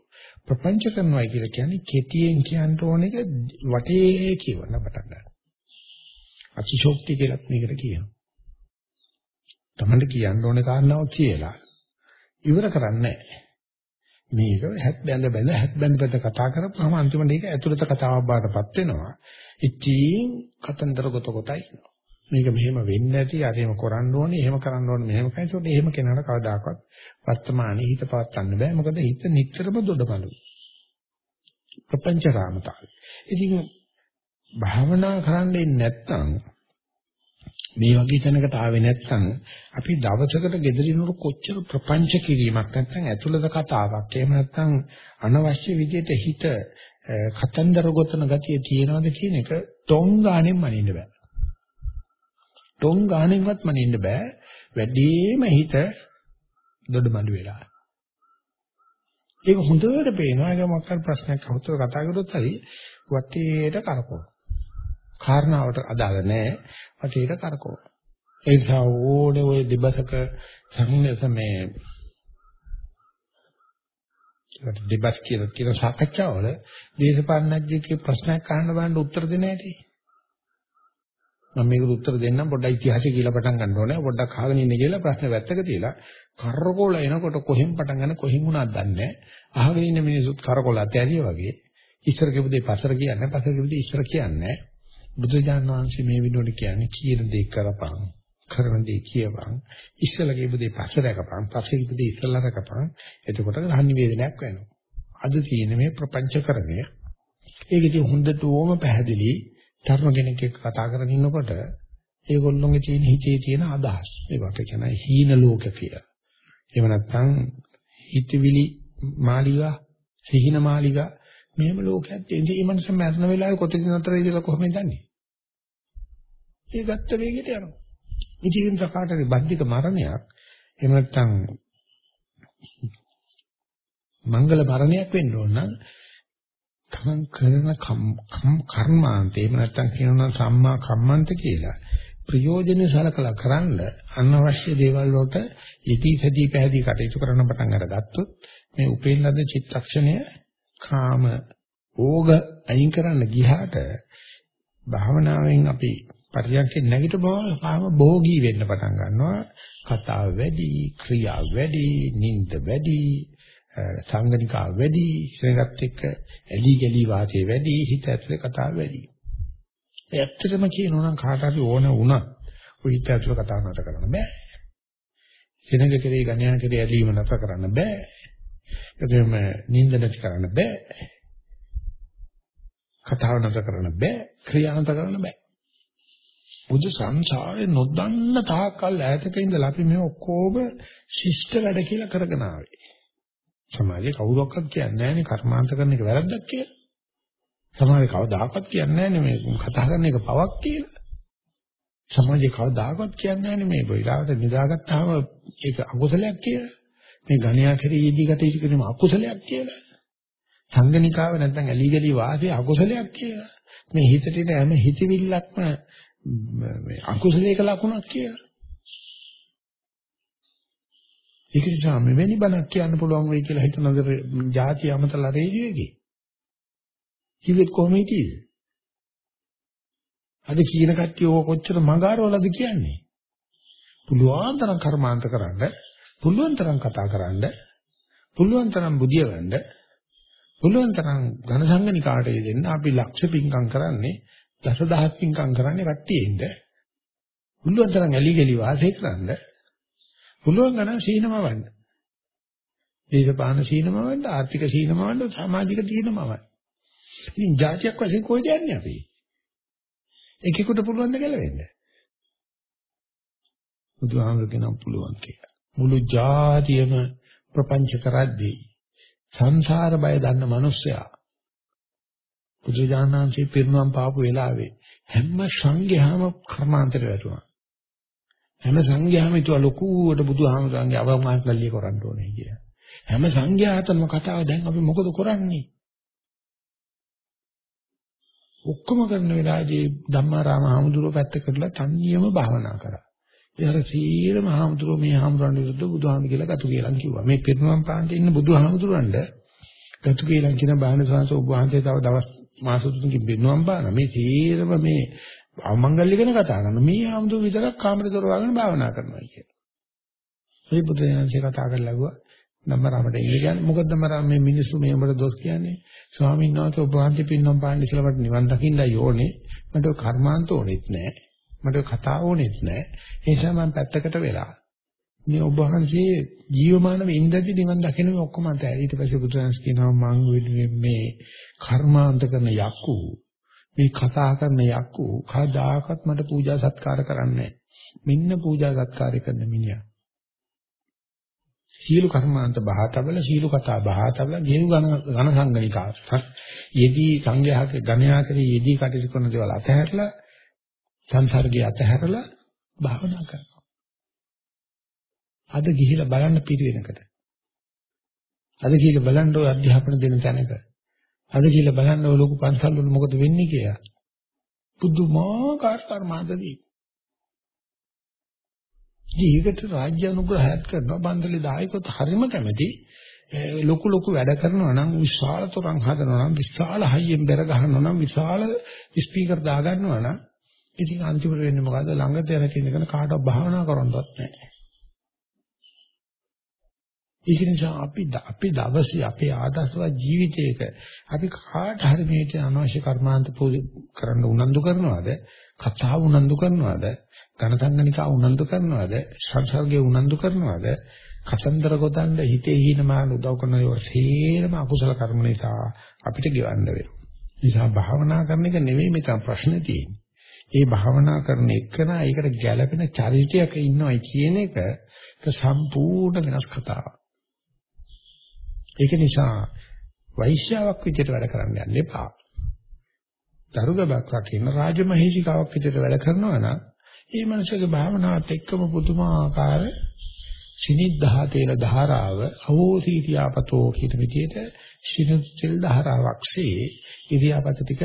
ප්‍රපංච කරනවා කියලා කියන්නේ කෙටියෙන් කියන්න ඕන එක වටේ කියවන පටන් ගන්න. අතිශෝක්ති කියලත් මේකට කියනවා. තමන්ට කියන්න ඕන කාරණාව කියලා ඉවර කරන්නේ නැහැ. මේක හැත් බැඳ බැඳ හැත් බැඳ බැඳ කතා කරපුවාම අන්තිමට ඒක ඇතුළත කතාවක් බාටපත් වෙනවා. ඉතින් කතන්දර ගොත කොටයි ඉන්නවා. මේක මෙහෙම වෙන්නේ නැති අර එහෙම කරන්න ඕනේ එහෙම කරන්න ඕනේ මෙහෙම කරන්න ඒකට එහෙම කෙනාට කවදාකවත් වර්තමානයේ හිත පවත්වන්න බෑ මොකද හිත නිතරම දොඩබලු ප්‍රපංච රාමතාවය ඉතින් භාවනා කරන්නේ නැත්නම් මේ වගේ තැනකට ආවේ නැත්නම් අපි දවසකට gedirinuru කොච්චර ප්‍රපංච කිරීමක් නැත්නම් ඇතුළත කතාවක් එහෙම නැත්නම් අනවශ්‍ය විදිහට හිත කතන්දර ගොතන ගතිය තියෙනවද කියන එක ටොං ගානෙන් මනින්න බෑ. ටොං ගානෙන්වත් මනින්න බෑ. වැඩිම හිත දොඩමඩු වෙලා. ඒක හොඳට පේනවා. ඒක මොකක් හරි ප්‍රශ්නයක් අහුතර කතා කරොත් හරි වටේට කරකවන. කාරණාවට අදාළ නැහැ. වටේට කරකවන. ඒ නිසා ඕනේ ওই දිබසක සංනස මේ ඒකට දෙබස් කියලා කියන සාකච්ඡාවල දේශපාලනඥයෙක්ගේ ප්‍රශ්නයක් අහන්න බලන්න උත්තර දෙන්න ඇති. මම මේකට උත්තර දෙන්නම් පොඩ්ඩක් ඉතිහාසය කියලා පටන් ගන්න ඕනේ. පොඩ්ඩක් අහගෙන ඉන්න කියලා ප්‍රශ්න වැත්තක තියලා කරකෝල එනකොට කොහෙන් පටන් ගන්න කොහෙන් වුණාද දන්නේ නැහැ. අහගෙන ඉන්න මිනිස්සුත් කරකෝල ඇතරිය වගේ ඉස්සර කියපු දේ පස්සර කියන්නේ පස්සර කියපු දේ ඉස්සර කියන්නේ බුදුජානක වහන්සේ මේ විදිහට කියන්නේ කියන දේ කරපන් කරන දේ කියවං ඉස්සලා කියපු දේ පස්සට රකපන් පස්සේ කියපු දේ ඉස්සලා රකපන්. එතකොට සංනිවේදනයක් වෙනවා. අද තියෙන මේ ප්‍රපංචකරණය. ඒකදී හොඳට ඕම පැහැදිලි ධර්ම කෙනෙක් එක්ක කතා කරගෙන ඉන්නකොට ඒගොල්ලොන්ගේ තියෙන හිතේ තියෙන අදහස්. ඒවට කියන හීන ලෝක කියලා. එහෙම නැත්නම් හිතවිලි මාලිගා සිහින මාලිගා මෙහෙම ලෝකයක් තියෙන ඉතින් මේ මනස මරණ වෙලාවේ කොතනද නතර ඉඳලා කොහොමද දන්නේ? ඒ ගත්ත වේගයට යනවා. ඉතින් සකාටරි බද්ධික මරණයක් එහෙම නැත්නම් මංගල මරණයක් වෙන්න ඕන නම් තමන් කරන කර්මාන්ත එහෙම නැත්නම් කියනවා සම්මා කම්මන්ත කියලා ප්‍රයෝජනෙ සලකලා කරන්න අනවශ්‍ය දේවල් වලට යටි සදී පැහැදී කටයුතු කරන්න පටන් අරගත්තොත් මේ උපේන ලද චිත්තක්ෂණය කාම ඕග අයින් කරන්න ගියාට භාවනාවෙන් අපි පරියන්කේ නැගිට බව භෝගී වෙන්න පටන් ගන්නවා. කතාව වැඩි ක්‍රියා වැඩි නිින්ද වැඩි සංගණිකා වැඩි ඒකත් එක්ක ඇලි ගලි වාතේ වැඩි හිත ඇතුලේ කතාව වැඩි. ඇත්තටම කියනවා නම් කාට හරි ඕන වුණා ඔය හිත ඇතුලේ කතාව නැත කරන්න බෑ. සෙනඟ කෙරේ ගණ්‍යා කෙරේ ඇලීම නැත කරන්න බෑ. එතෙම නිින්ද නැති කරන්න බෑ කතාව නැත කරන්න බෑ ක්‍රියා නැත කරන්න බෑ බුදු සංසාරේ නොදන්න තාක්කල් ඈතක ඉඳලා අපි මේ ඔක්කොම ශිෂ්ට වැඩ කියලා කරගෙන ආවේ. සමාජයේ කවුරක්වත් කියන්නේ නැහැනේ කර්මාන්ත කරන එක වැරද්දක් කියලා. සමාජයේ කවදාකවත් කියන්නේ නැහැනේ මේ කතා කරන එක පවක් කියලා. සමාජයේ කවදාකවත් කියන්නේ නැහැ මේ වෙලාවට නිදාගත්තාම ඒක අකුසලයක් කියලා. මේ ගණ්‍යා කෙරෙහිදී කටයුතු කිරීම අකුසලයක් කියලා. සංගණිකාව නැත්නම් ඇලි ගලි වාසිය අකුසලයක් කියලා. මේ හිතට එන හැම හිතවිල්ලක්ම මේ අකුසලයක ලකුණක් කියලා. ඒක නිසා මෙවැනි බණක් කියන්න පුළුවන් වෙයි කියලා හිතනද ಜಾති අමතලා රේඩියෝගේ. කිව්වෙත් කොහොම හිටියේද? අද කියන කට්ටිය ඕක කොච්චර මගාරවලද කියන්නේ? පුළුවන් තරම් කර්මාන්ත කරන්න, පුළුවන් තරම් කතා කරන්න, පුළුවන් තරම් බුදිය වෙන්න, පුළුවන් තරම් ඝන සංගණිකාට දෙන්න අපි ලක්ෂ පිංකම් කරන්නේ දසදහස් පිංකම් කරන්නේ කට්ටියෙන්ද. පුළුවන් තරම් ඇලි ගලි වාසය කරන්න පුළුවන් ගණන් සීනමවන්න. දේශපාලන සීනමවන්න, ආර්ථික සීනමවන්න, සමාජික සීනමවන්න. ඉතින් જાතියක් වශයෙන් කොයිද යන්නේ අපි? එකෙකුට පුළුවන් ද ගැලවෙන්න? බුදුහාමුදුරගෙනම් පුළුවන් කියලා. මුළු જાතියම ප්‍රපංච කරද්දී සංසාර බය දන්න මිනිස්සයා බුදුජානනාංශේ පිරිනුවම් පාපු වෙලාවේ හැම සංඝයාම කර්මාන්තයට වැටුණා. හැම සංඝයාම හිතුවා ලොකුවට බුදුහාමුදුරන්ගේ අවමානකල්ලිය කරන්න ඕනේ කියලා. හැම සංඝයාටම කතාව දැන් අපි මොකද කරන්නේ? ඔක්කොම කරන වෙලාවේදී ධම්මාරාම හාමුදුරුවෝ පැත්ත කරලා තන්නියම භාවනා කරා. ඊයර සීරම හාමුදුරුවෝ මේ හාමුදුරන් විරුද්ධ බුදුහාම කියලා ගතු කියලා කිව්වා. මේ පිරිනවම් පාන්ටේ ඉන්න බුදුහාමුදුරන්ට ගතු කියලා කියන බාහන සංස ඔබ වහන්සේ තව දවස් මාස තුනකින් පිරිනවම් පාන. මේ සීරම මේ අවමංගල්‍ය ගැන කතා කරන මේ ආමුදු විතරක් කාමරේ දොර වහගෙන භාවනා කරනවා කියලා. ඒ බුදුරජාණන්සේ කතා කරලා ගුවා ධම්මරාමට ඉන්නේ කියන්නේ මොකද ධම්මරාම මේ මිනිස්සු මේ උඹට දොස් කියන්නේ ස්වාමීන් වහන්සේ ඔබ වහන්සේ පින්නම් පාන්නේ ඉස්සලා මට නිවන් දකින්නයි ඕනේ මට කර්මාන්ත ඕනෙත් නැහැ මට කතා ඕනෙත් නැහැ ඒ නිසා මම පැත්තකට වෙලා මේ ඔබ වහන්සේ ජීවමානව ඉඳදී නිවන් දකින්න මේ ඔක්කොම අතහැරී ඊට පස්සේ බුදුරජාණන් කියනවා මං මේ කර්මාන්ත කරන යක්කු මේ කතා කරන යක්කු කවදාකවත් මට පූජා සත්කාර කරන්නේ මෙන්න පූජා සත්කාරය කරන මිනිහා. සීල කර්මාන්ත බහතබල සීල කතා බහතබල ගෙනු ඝන ඝන සංගණිකා. යෙදී සංඝයාක ගණයා කරේ යෙදී කටයුතු කරන දේවල් අතහැරලා සංසර්ගය අතහැරලා භාවනා කරනවා. අද ගිහිලා බලන්න පිළිවෙනකට. අද ගිහිලා බලන්න ඔය අධ්‍යාපන දෙන තැනක අද කියලා බලන්න ඔය ලොකු පන්සල් වල මොකද වෙන්නේ කියලා. පුදුමාකාර කර්මාන්තදී. ජීවිත රාජ්‍ය අනුග්‍රහයක් කරනවා බන්දලේ දායකත් හරිම කැමති. ලොකු ලොකු වැඩ කරනවා නම් විශාල තරම් හදනවා නම් විශාල හයියෙන් බෙර ගහනවා නම් විශාල ස්පීකර් දා ගන්නවා නම් ඉතින් අන්තිමට වෙන්නේ මොකද්ද ළඟ තැනක ඉඳගෙන කාටවත් භාවනා කරන්නවත් නැහැ. ඒක නිසා අපි අපි දවසේ අපේ ආදර්ශවත් ජීවිතයක අපි කාට හරි මේක අනවශ්‍ය කර්මාන්ත කරන්න උනන්දු කරනවද? කතාව උනන්දු කරනවද? ඝනසංගනිකා උනන්දු කරනවද? සංසර්ගයේ උනන්දු කරනවද? කතන්දර ගොතන්න හිතේ හීනමාන උදව් කරන ඒවා සේරම අකුසල කර්ම නිසා අපිට ගෙවන්න වෙනවා. නිසා භාවනා කරන එක නෙවෙයි මෙතන ප්‍රශ්නේ තියෙන්නේ. ඒ භාවනා කරන එකන ඒකට ගැළපෙන චරිතයක ඉන්නවයි කියන එක සම්පූර්ණ වෙනස් කතාවක්. ඒක නිසා වෛශ්‍යාවක් විදිහට වැඩ කරන්න යන්න එපා. දරුගබක් රකින්න රාජමහේෂිකාවක් විදිහට වැඩ කරනවා නම් ඒ මනුස්සයාගේ භාවනාවත් එක්කම පුදුමාකාර සිනිද්ධා තේන ධාරාව අවෝසීතියාපතෝ කියන විදිහට සිනිල් ධාරාවක්සේ ඉරියාපත ටික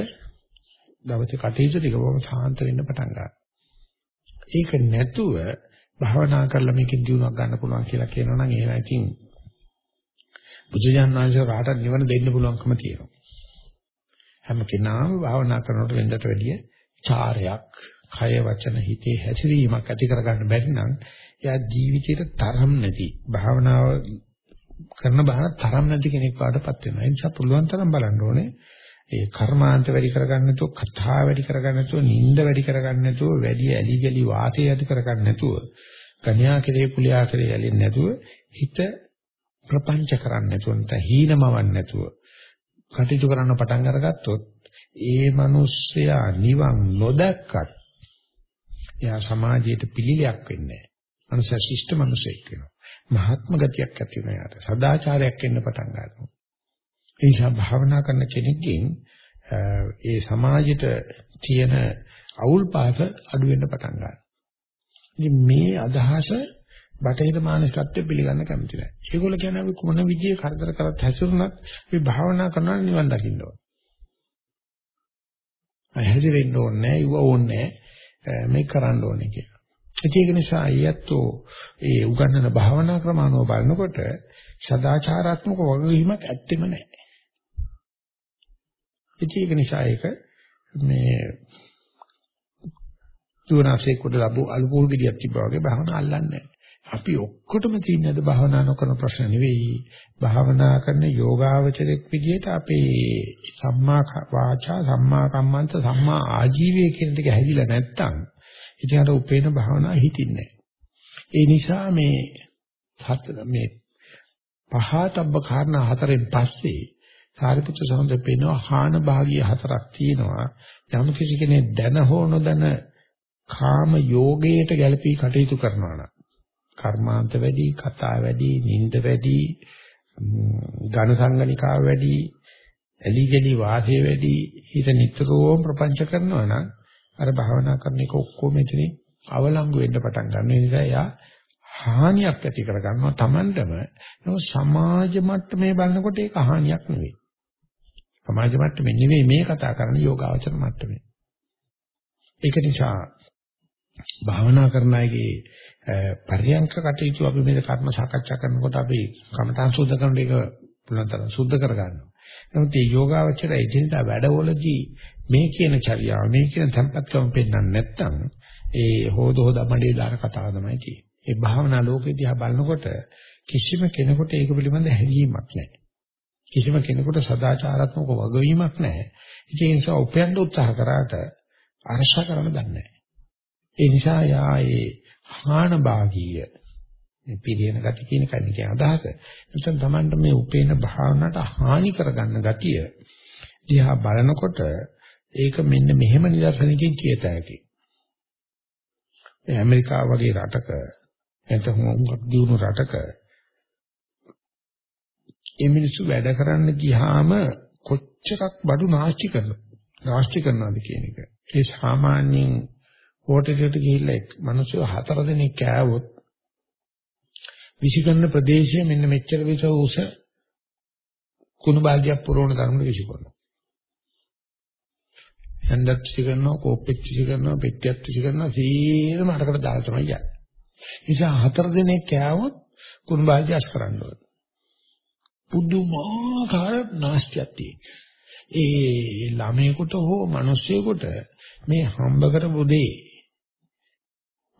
දවසේ කටයුතු ටික බොහොම සාන්ත වෙන්න පටන් ගන්නවා. ඒක නැතුව භාවනා කරලා මේකෙන් දිනුවක් ගන්න පුළුවන් කියලා කියනවා නම් එහෙනම් ඉතින් බුදුජානක රාට නිවන දෙන්න පුළුවන්කම තියෙනවා. හැම කෙනාම භාවනා කරනකොට වෙනදට වැඩිය චාරයක්, කය වචන හිතේ හැසිරීමක් ඇති කරගන්න බැරි නම් එයා ජීවිතේට තරම් නැති භාවනාව කරන බාන තරම් නැති කෙනෙක් වඩපත් වෙනවා. ඒ නිසා පුළුවන් තරම් බලන්න ඕනේ ඒ කර්මාන්ත වැඩි කරගන්න නැතුව, කතා වැඩි කරගන්න නැතුව, නිින්ද වැඩි කරගන්න නැතුව, වැඩි ඇලි ගලි වාතය ඇති කරගන්න නැතුව, කන්‍යා කෙරේ පුලියා කෙරේ ඇලෙන්නේ නැතුව හිත ප්‍රපංච කරන්නේ නැතුව නැත්නම් හීනමවන්නේ නැතුව කටයුතු කරන්න පටන් අරගත්තොත් ඒ මිනිස්සයා නිවන් නොදැක්කත් එයා සමාජයට පිළිලයක් වෙන්නේ නැහැ. මනුෂ්‍ය ශිෂ්ට මිනිසෙක් වෙනවා. මහත්ම ගතියක් ඇති වෙනවා යාට. සදාචාරයක් එන්න පටන් ගන්නවා. ඒ නිසා භාවනා කරන කෙනෙක්ගෙන් ඒ සමාජයට තියෙන අවුල් පාස අඩු වෙන්න පටන් ගන්නවා. ඉතින් මේ අදහස බටහිර මානසිකත්වය පිළිගන්න කැමති නැහැ. ඒගොල්ලෝ කියන්නේ අපි මොන විදිහේ කරදර කරත් හැසිරුණත් අපි භාවනා කරනවා නිවන් දකින්න ඕන. හැදිරෙන්න ඕනේ නැහැ, ඉව ඕනේ නැහැ, මේක කරන්න ඕනේ කියලා. ඒක නිසා අයත්තෝ ඒ උගන්නන භාවනා ක්‍රමානෝ බලනකොට සදාචාරාත්මක වගකීමක් ඇත්තෙම නැහැ. ඒක නිසා ඒක මේ දුවනාසේ කොට ලැබු අලුපුල් ගෙඩියක් තිබ්බා වගේ භාවනා අල්ලන්නේ අපි ඔක්කොටම තියෙනද භාවනා නොකරන ප්‍රශ්න නෙවෙයි. භාවනා කරන යෝගාවචරයක් විදිහට අපේ සම්මා වාචා සම්මා කම්මන්ත සම්මා ආජීවය කියන දෙක හැදිලා නැත්තම් ඉතින් අර උපේන භාවනා හිතින්නේ ඒ නිසා මේ හතර මේ පහතබ්බ කාරණා හතරෙන් පස්සේ සාරිපුත්‍ර සමන්ද පේනවා හාන භාගිය හතරක් තියෙනවා යම් කිසි කෙනෙක් දැන හෝ නොදැන කාම යෝගයට ගැළපී කටයුතු කරනවා නම් කර්මාන්ත වැඩි, කතා වැඩි, නිින්ද වැඩි, ඝන සංගණිකාව වැඩි, එලි ගලි වාසය වැඩි, හිත නිතරම ප්‍රපංච කරනවා නම් අර භාවනා කරන එක ඔක්කොම එතනින් අවලංගු වෙන්න පටන් ගන්න. ඒ නිසා යා හානියක් ඇති කර ගන්නවා Tamandම. නමුත් සමාජ මට්ටමේ බලනකොට ඒක හානියක් නෙවෙයි. සමාජ මට්ටමේ නෙවෙයි මේ කතා කරන්නේ යෝගාවචර මට්ටමේ. ඒක නිසා භාවනා කරන අයගේ පරියන්ක කටයුතු අපි මේ කර්ම සාකච්ඡා කරනකොට අපි කමඨාන් සුද්ධ කරන එක පුළුවන් තරම් සුද්ධ කරගන්නවා. නමුත් මේ යෝගාවචරය එදිනදා වැඩවලදී මේ කියන චර්යාව මේ කියන tempatකම පෙන්වන්න නැත්නම් ඒ හොද හොද මඩේ දාන කතාව තමයි තියෙන්නේ. ඒ භාවනා ලෝකෙදී ආ බලනකොට කිසිම කෙනෙකුට ඒක පිළිබඳ හැඟීමක් නැහැ. කිසිම කෙනෙකුට සදාචාරාත්මක වගවීමක් නැහැ. ඒ නිසා උපයන්න උත්සාහ කරාට අරසා කරන්න දන්නේ නැහැ. ඒ නිසා යා ඒ හාන භාගීය මේ පිළිෙන ගති කියන කන්නේ කියන අදහස. නැත්නම් Tamanට මේ උපේන භාවනාවට හානි කරගන්න ගතිය දිහා බලනකොට ඒක මෙන්න මෙහෙම නිදර්ශනකින් කියත හැකි. ඇමරිකාව වගේ රටක නැත්නම් උඟක් දියුණු රටක ඒ මිනිස්සු වැඩ කරන්න ගියාම කොච්චරක් බඩු නාස්ති කරනවද නාස්ති කරනවද කියන එක. ඒ සාමාන්‍යයෙන් හෝටලෙට ගිහිල්ලා මිනිස්සු හතර දෙනෙක් කෑවොත් විසිකරන ප්‍රදේශයේ මෙන්න මෙච්චර විස උස කුණු බාල්දියක් පුරවන තරමට විසිකරනවා. හන්දත් විසිකරනවා, කෝප්පෙත් විසිකරනවා, පෙට්ටියත් විසිකරනවා, සීරම අරකට දාලා තමයි යන්නේ. නිසා හතර දෙනෙක් කෑවොත් කුණු බාල්දිය අස් කරන්න ඕනේ. පුදුමාකාර නාස්තියක් තියෙනවා. ඒ ළමයෙකුට හෝ මිනිස්සෙකුට මේ හම්බ කරපු දේ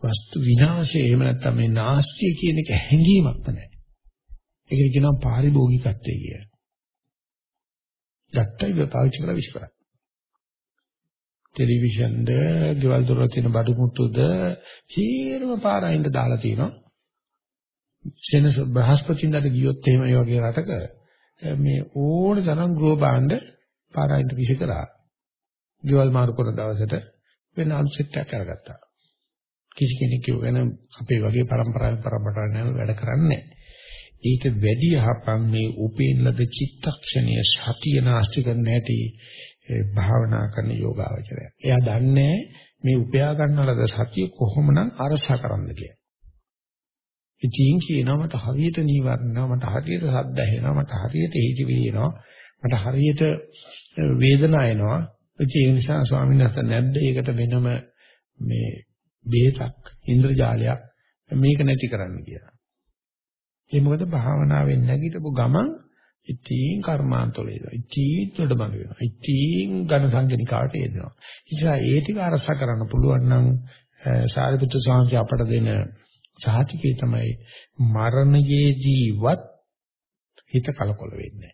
වස්තු විනාශය එහෙම නැත්නම් මේ නාස්තිය කියන එක හැංගීමක් නැහැ. ඒකට කියනවා පාරිභෝගිකත්වය කියලා. දැක්කයි පාවිච්චි කරලා විශ්කරයි. ටෙලිවිෂන්ද, ගෙවල් දොර තියෙන බඩු මුට්ටුද, සීරම පාරයින්ද දාලා තිනවා. සෙන බ්‍රහස්පතින්දට ගියොත් එහෙම ඒ වගේ රටක මේ ඕන තරම් ගෘහ භාණ්ඩ පාරායින්ට විසි කරා. ගෙවල් මාරු කරන දවසට වෙන අනුසෙට්ටයක් අරගත්තා. කිසි කෙනෙක් කියවගෙන අපේ වගේ પરම්පරාවෙන් પરම්පරාවට වැඩ කරන්නේ ඊට වැඩි යහපන් මේ උපේන ලද චිත්තක්ෂණයේ සතිය නාස්ති කරන්න ඇති භාවනා කරන යෝගාවචරය. එයා දන්නේ මේ උපයා ගන්නලද සතිය කොහොමනම් අරසා කරන්නද කියලා. ඉතින් කියනවා මට හරියට නීවරණ මට හරියට සද්ද ඇහෙනවා මට හරියට හිතවිලි එනවා මට හරියට වේදනාව එනවා ඒ නිසා ස්වාමීන් වහන්සේ නැද්ද ඒකට වෙනම මේ බේතක් ඉන්ද්‍රජාලයක් මේක නැති කරන්න කියලා. ඒ මොකද භාවනාවෙන් නැගිටපු ගමන් ඉතින් කර්මාන්තවල එනවා. ඉතින් දොඩබඳ වෙනවා. ඉතින් ඝන සංගණිකාවට එනවා. ඒ නිසා ඒ ටික අරස කරන්න පුළුවන් නම් සාරිපුත්‍ර ස්වාමීන් අපට දෙන සාහිතිකේ තමයි මරණයේදීවත් හිත කලකොල වෙන්නේ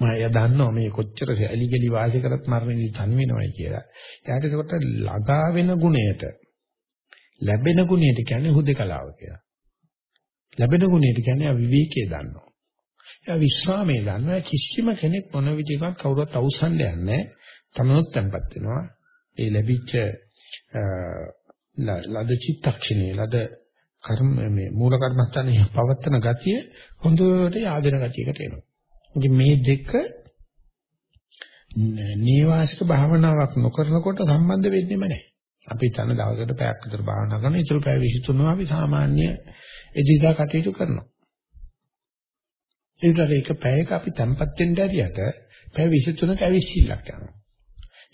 මම එයා දන්නවා මේ කොච්චර ඇලි ගලි වාසය කරත් මරණයේදී තනි වෙනවයි කියලා. එයාට ඒකට ළඟා වෙන ගුණයට ලැබෙන ගුණයට කියන්නේ හුදකලාව කියලා. ලැබෙන ගුණයට කියන්නේ විවේකයේ දන්නවා. එයා විශ්‍රාමයේ දන්නවා කිසිම කෙනෙක් මොන විදිහකට කවුරුත් අවසන්ඩ යන්නේ තමනුත් tempත් වෙනවා. ඒ ලැබිච්ච ලද චිත්තක්ෂණේ ලද කර්ම මේ මූල කර්මස්ථානයේ පවත්තන ගතිය හොඳට yaadena ගතියකට එනවා. ඉතින් මේ දෙක නේවාසික භාවනාවක් නොකරනකොට සම්බන්ධ වෙන්නෙම නැහැ. අපි තන දවසකට පැයක් විතර භාවනා කරනවා. ඊටු පැය 23 අපි සාමාන්‍ය එදිනදා කටයුතු කරනවා. ඒකට ඒක පැයක අපි තැම්පත් වෙන්න ඇරියට පැය 23ක ඇවිස්සිල්ලක් යනවා.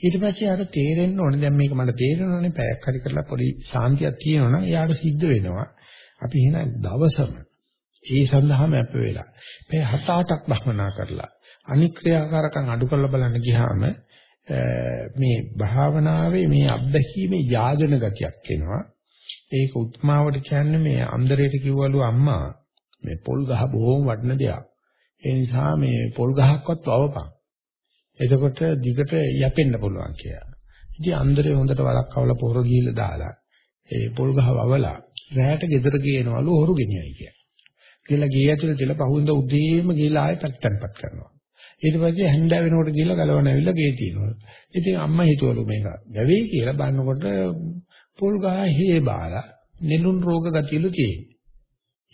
ඊට පස්සේ අර තේරෙන්න ඕනේ. දැන් මේක මට තේරෙනවනේ පැයක් හරි කරලා පොඩි සාන්තියක් තියෙනවනම් එයාට සිද්ධ වෙනවා. අපි එහෙනම් දවසම ඒ සඳහාම අප වෙලා මේ හත අටක් භවනා කරලා අනික්‍රියාකාරකම් අඩු කරලා බලන්න ගියාම මේ භාවනාවේ මේ අත්දැකීමේ යාදන ගතියක් එනවා. ඒක උත්මාවට කියන්නේ මේ අන්දරේට කිව්වලු අම්මා මේ පොල් ගහ බොහොම වටින දෙයක්. ඒ නිසා මේ පොල් ගහක්වත් වවපන්. එතකොට දිගට යැපෙන්න පුළුවන් කියලා ඉතින් අන්දරේ හොඳට වලක් කවලා පොර ගිහිල්ලා දාලා ඒ පොල් ගහ වවලා රැයට ගෙදර ගේනවලු හොරු ගෙනියයි කියලා කියලා ගේ ඇතුලේ තියලා පහුවෙන්ද උදේම ගිහලා ආයෙ පැත්තන්පත් කරනවා. ඊට පස්සේ හැන්දෑ වෙනකොට ගිහලා ගලවන ඇවිල්ලා ගේ තියනවා. ඉතින් අම්මා හිතුවලු මේක වැවේ කියලා බලනකොට පොල් ගහ හේ බාලා නෙළුම් රෝග ගතියලු තියෙන්නේ.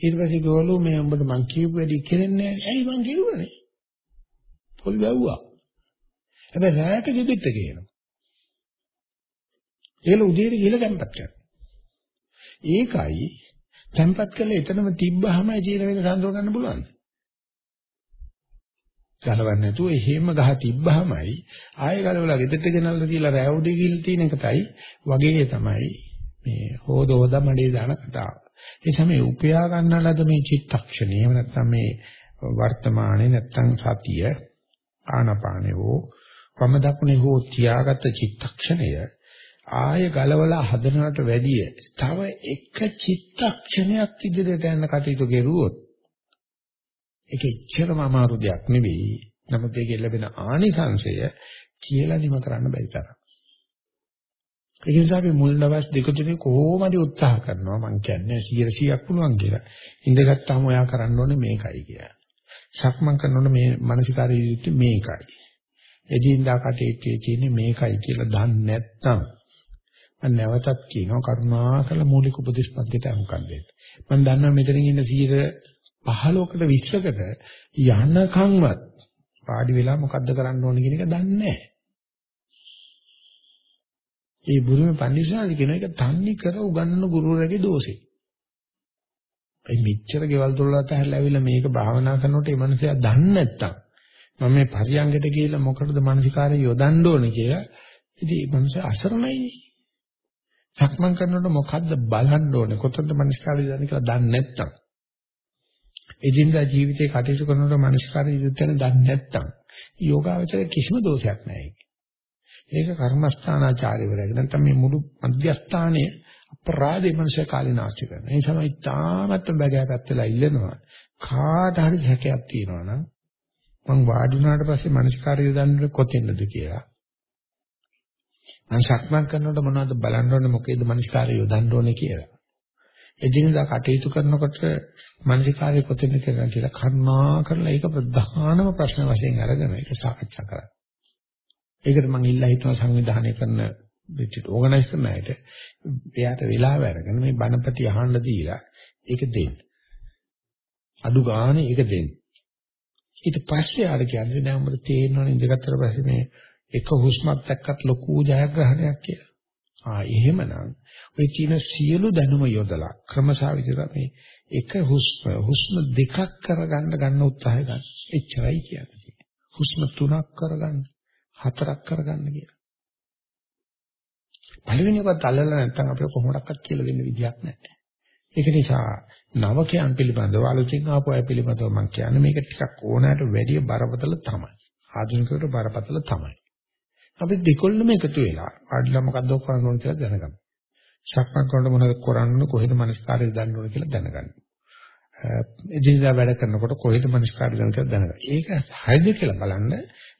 ඊට පස්සේ ගෝලු මේ උඹට මං කියපු වැඩි කෙරෙන්නේ නැහැ. ඇයි මං කිව්වනේ? පොල් වැව්වා. හැබැයි රැයට ගෙදෙට්ට කියනවා. ඒල උදේට ගිහලා දැම්පත් කරනවා. ඒකයි තැම්පත් කරලා එතනම තිබ්බහමයි ජීන වෙන සඳව ගන්න පුළුවන්. ගලවන්නේ නැතුව එහෙම ගහ තිබ්බහමයි ආයෙ ගලවලා ගෙදරට ගෙනල්ලා කියලා රැවුදී කියලා තියෙන එකයි වගේ තමයි මේ හොද හොද මඩේ දාන කතාව. ඒ සමේ උපයා ගන්නලද මේ චිත්තක්ෂණය එහෙම නැත්නම් මේ වර්තමානයේ නැත්නම් සතිය ආනපානේ හෝ වම දකුණේ හෝ තියාගත්ත චිත්තක්ෂණය ආය ගලවලා හදනවට වැඩිය තව එක චිත්තක්ෂණයක් ඉදිරියට යන්න කටයුතු කෙරුවොත් ඒක එච්චරම අමාරු දෙයක් නෙවෙයි. නමුත් ඒකේ ලැබෙන ආනිසංශය කියලා නිම කරන්න බැරි තරම්. ඒ නිසා අපි මුල් දවස් දෙක තුනේ කොහොමද උත්සාහ කරනවා මං කියන්නේ 100ක් පුළුවන් කියලා. ඉඳගත්තාම ඔයා කරන්න ඕනේ මේකයි කියලා. සක්මන් කරනකොට මේ මානසිකාරය යුක්ති මේකයි. එදින්දා කටේටේ තියෙන්නේ මේකයි කියලා දන්නේ නැත්නම් මම නැවතත් කියනවා කරුණාකර මූලික උපදේශ පන්තිට අනුකම් දෙන්න. මම දන්නවා මෙතනින් ඉන්න 15කට 20කට යනකම්වත් පාඩි වෙලා මොකද්ද කරන්න ඕන කියන එක දන්නේ නැහැ. ඒ බුරුමේ පඬිස්සාරි කියන එක තන්නේ කර උගන්වන ගුරුවරයාගේ දෝෂේ. ඒ මෙච්චර ගෙවල් දොරලට හැරලා ඇවිල්ලා මේක භාවනා කරනකොට මේ මනුස්සයා දන්නේ නැත්තම් මම මේ පරියංගයට ගිහිල්ලා මොකටද මානසිකාරය යොදන්න ඕනේ කියලා ඉතින් මේ මනුස්සයා අසරණයිනේ. සක්මන් කරනකොට මොකද්ද බලන්න ඕනේ කොතනද මනස්කාරය දන්නේ කියලා දන්නේ නැත්නම් එදිනදා ජීවිතේ කටයුතු කරනකොට මනස්කාරය යුද්ධන දන්නේ නැත්නම් යෝගාවචර කිසිම දෝෂයක් නැහැ ඒක කර්මස්ථානාචාර්යවරයාගේ නැත්නම් මේ මුළු මධ්‍යස්ථානයේ අපරාධේ මනුෂ්‍ය කාලේ නාස්ති කරන. ඒ තමයි තාමත් බගෑපත් වෙලා ඉල්ලනවා. කාට හරි හැකයක් තියෙනවා නම් මං වාඩි වුණාට පස්සේ මනස්කාරය යොදන්න කොතෙන්ද කියලා. මම සක්මන් කරනකොට මොනවද බලන්න ඕනේ මොකේද මනස්කාරය යොදන්න ඕනේ කියලා. එදිනදා කටයුතු කරනකොට මනසිකාරය කොතෙන්ද කියලා කියලා කර්ණා කරලා ඒක ප්‍රධානම ප්‍රශ්න වශයෙන් අරගෙන ඒක සාකච්ඡා කරා. ඒකට මම ඉල්ලා හිටව සංවිධානය කරන පිටිට ඕගනයිස් කරන අයට එයාට වෙලාව අරගෙන මේ බණපටි අහන්න දීලා ඒක දෙන්න. අඩු ගානේ ඒක දෙන්න. ඊට පස්සේ ආර කියන්නේ දැන් අපිට තේරෙනවනේ ඉඳගත්තර පස්සේ මේ එක හුස්මක් දැක්කත් ලොකු ජයග්‍රහණයක් කියලා. ආ එහෙමනම් ඔය කියන සියලු දැනුම යොදලා ක්‍රමසාවිතර මේ එක හුස්ම හුස්ම දෙකක් කරගන්න ගන්න උත්සාහය ගන්න. එච්චරයි කියන්නේ. හුස්ම තුනක් කරගන්න, හතරක් කරගන්න කියලා. පළවෙනි එකත් අල්ලලා නැත්නම් අපිට කොහොමඩක්වත් කියලා දෙන්න විදියක් නැහැ. ඒක නිසා නවකයන් පිළිබඳව අලුතින් ආපු අය පිළිබඳව මම කියන්නේ මේක ටිකක් ඕනෑමට වැඩිය බරපතල තමයි. ආධුනිකයට බරපතල තමයි. අපි දෙකොල්ලම එකතු වෙලා ආඩිලා මොකද්ද කරන්න ඕන කියලා දැනගන්න. සක්මන් කරනකොට මොනවද කරන්න ඕන කොහෙද මනස්කාරය දාන්න ඕන කියලා දැනගන්න. එදිනදා වැඩ කරනකොට කොහෙද මනස්කාරය දාන්න කියලා දැනගන්න. ඒක හරිද කියලා බලන්න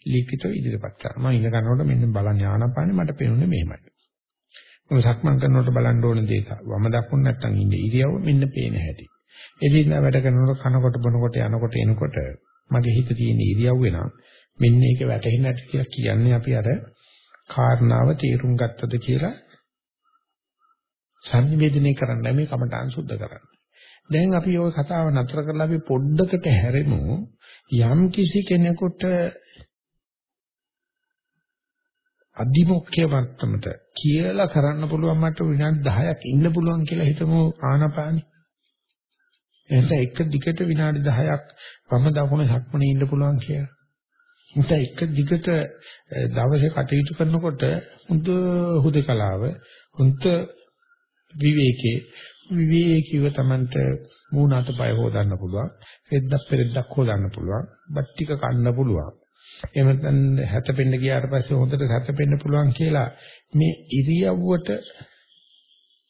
ලිඛිතව ඉදිරිපත් කරනවා. මම ඉඳ ගන්නකොට මෙන්න බලන්න ආනපානේ මට පේන්නේ මෙහෙමයි. මම සක්මන් කරනකොට බලන්න ඕන දේ වම දකුණ නැත්තම් ඉන්නේ ඉරියව්ව මෙන්න පේන හැටි. එදිනදා වැඩ කරනකොට කනකොට බොනකොට යනකොට එනකොට මගේ හිත තියෙන ඉරියව්වේ නම් මෙන්න ඒක වැටහෙන්නේ නැති කියලා කියන්නේ අපි අර කාරණාව තේරුම් ගත්තද කියලා සංනිවේදනය කරන්න මේ කමඨාන් සුද්ධ කරන්න. දැන් අපි ওই කතාව නතර කරලා අපි පොඩ්ඩකට හැරෙමු යම් කිසි කෙනෙකුට අදිමොක්කේ වර්තමත කියලා කරන්න පුළුවන් මට විනාඩි 10ක් ඉන්න පුළුවන් කියලා හිතමු ආනාපානි. එහෙනම් එක දිගට විනාඩි 10ක් වම දකුණ සක්මනේ ඉන්න පුළුවන් කියලා. හිත එක දිගට දවසේ කටයුතු කරනකොට හොඳ හුදකලාව හොඳ විවේකේ විවේකීව Tamanට මූණ අතපය හොදන්න පුළුවන් රෙද්දක් පෙරෙද්දක් හොදන්න පුළුවන් බත් ටික කන්න පුළුවන් එහෙම නැත්නම් හැතපෙන්න ගියාට පස්සේ හොඳට හැතපෙන්න පුළුවන් කියලා මේ ඉරියව්වට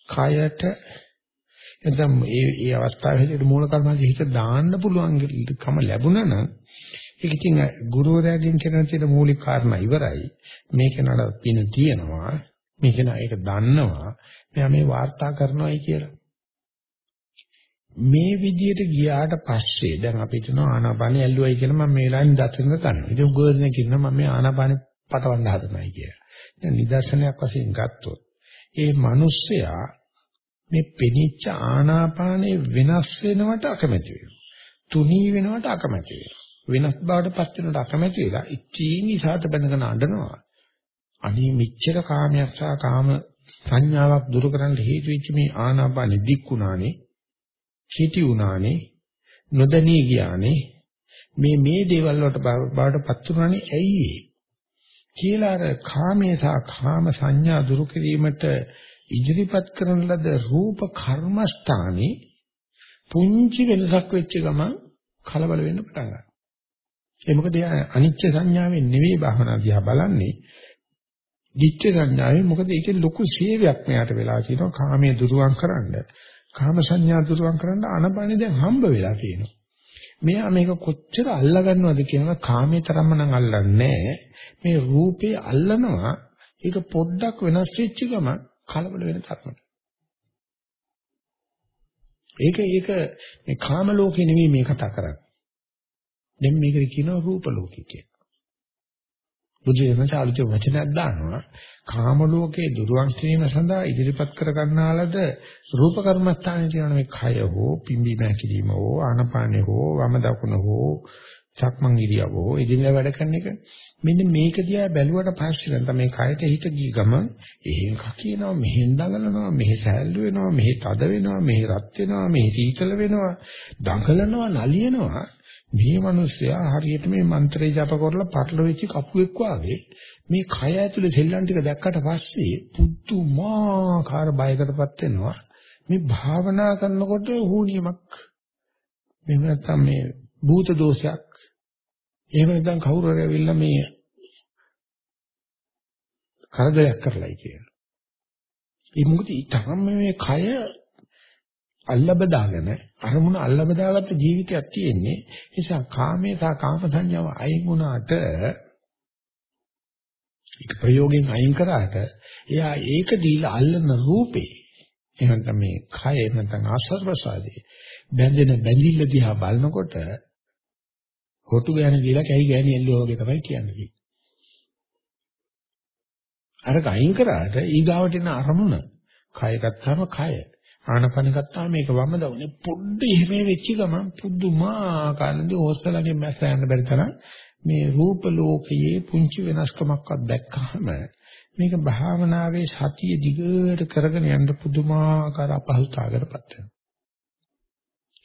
කයට එතනම් ඒ ඒ අවස්ථාවේදී මූල කර්මයේ හිත දාන්න පුළුවන් කම ලැබුණා නම් ඒක ඉතින් ගුරුවරයාගෙන් කරන තියෙන මූලික කාරණා ඉවරයි. මේක නඩ පින තියෙනවා. මේක නා ඒක දන්නවා. මෙයා මේ වාර්තා කරනවායි කියලා. මේ විදියට ගියාට පස්සේ දැන් අපි හිතනවා ආනාපානෙ ඇල්ලුවයි කියලා මම මේ වෙලාවෙන් දතන ගන්නවා. ඉතින් උගෝදෙනෙක් ඉන්නවා මම මේ ආනාපානෙ පටවන්න හදනයි කියලා. දැන් නිදර්ශනයක් වශයෙන් ගත්තොත් ඒ මිනිස්සයා මේ පෙනිච්ච ආනාපානෙ වෙනස් වෙනවට අකමැති වෙනවා. තුනී වෙනවට අකමැති වෙනවා. වෙනස් බවට පත් වෙනවට අකමැති වෙලා ඉච්චීන් ඉසాత බඳගෙන අඬනවා. අනේ මෙච්චර කාමයක් සහ කාම සංඥාවක් දුරු කරන්න හේතු වෙච්ච මේ ආනාපානෙ දික්ුණානේ කෙටි වුණානේ නොදැනී ගියානේ මේ මේ දේවල් වලට බවට පත් වුණානේ ඇයි ඒ කියලා අර කාමේ සහ කාම සංඥා දුරු කිරීමට ඉදිරිපත් කරන ලද රූප කර්මස්ථානේ පුංචි වෙනසක් වෙච්ච ගමන් කලබල වෙන්න පටන් ගන්නවා. ඒ මොකද අනිච්ච සංඥාවෙන් නෙවෙයි භාවනා දිහා බලන්නේ. දිච්ච සංඥාවෙන් මොකද ඒකේ ලොකු සේවයක් මෙයාට වෙලා තියෙනවා කාමයේ දුරුවන් කරන්න. කාම සංඥා දුරුවන් කරන්න අනපනෙ දැන් හම්බ වෙලා තියෙනවා. මෙයා මේක කොච්චර අල්ලා ගන්නවද කියනවා කාමයේ තරම්ම නම් අල්ලන්නේ මේ රූපේ අල්ලනවා ඒක පොඩ්ඩක් වෙනස් වෙච්ච ගම කලබල වෙන තරමට. ඒක ඒක මේ කාම ලෝකේ නෙවෙයි මේ කතා කරන්නේ. දැන් මේකට කියනවා රූප ලෝකේ කියලා. බුදුරජාණන් චාලිත වචනයක් දානවා. කාම ලෝකයේ දුරවන් කිරීම සඳහා ඉදිරිපත් කර ගන්නාලද රූප කර්මස්ථානයේ තියෙන මේ කය හෝ පිම්බි නැකිලිම හෝ ආනපානෙ හෝ වම දකුණ හෝ චක්මන් ඉරියව හෝ ඉදිරිය වැඩ කරන එක. මෙන්න මේක දිහා බැලුවට පස්සේ නම් තමයි කයට හිත ගිය ගමන් එහෙන් කකියනවා මෙහෙන් දඟලනවා මෙහෙ සැල්ලු වෙනවා මෙහෙ තද වෙනවා මෙහෙ රත් වෙනවා මෙහෙ සීතල වෙනවා දඟලනවා නලියනවා. මේ මිනිස්සයා හරියට මේ මන්ත්‍රේ ජප කරලා පටල වෙච්ච කපුවෙක් වාගේ මේ කය ඇතුලේ සෙල්ලම් ටික දැක්කට පස්සේ පුදුමාකාර බයකටපත් වෙනවා. මේ භාවනා කරනකොට හුනියමක්. මෙහෙම නැත්නම් මේ භූත දෝෂයක්. එහෙම නැත්නම් කවුරු හරි ඇවිල්ලා මේ කරදරයක් කරලයි කියන. ඒ මොකද ඊටම මේ කය අල්ල බදාගෙන අරමුණ අල්ල බදාගත්ත ජීවිතයක් තියෙන්නේ නිසා කාමයේ සහ කාම සංඥාව අයින් වුණාට ඒක ප්‍රයෝගයෙන් අයින් කරාට එයා ඒක දීලා අල්ලන රූපේ එහෙනම් මේ කය නැත්නම් ආශ්‍රවසාදී බැඳෙන බැඳිල්ල දිහා බලනකොට හොටු ගෑන දීලා කැහි ගෑණි එල්ලුවා වගේ තමයි කියන්නේ. අර ගයින් කරාට ඊගාවට එන අරමුණ කය ගත්තාම කය ආනපන ගත්තාම මේක වම දවනේ පොඩ්ඩ එහෙම වෙච්ච ගමන් පුදුමාකාරදී හොස්සලගේ මැස්ස යන්න බැරි තරම් මේ රූප ලෝකයේ පුංචි වෙනස්කමක්වත් දැක්කහම මේක භාවනාවේ සතිය දිගට කරගෙන යන්න පුදුමාකාර අපහසුතාවකටපත් වෙනවා.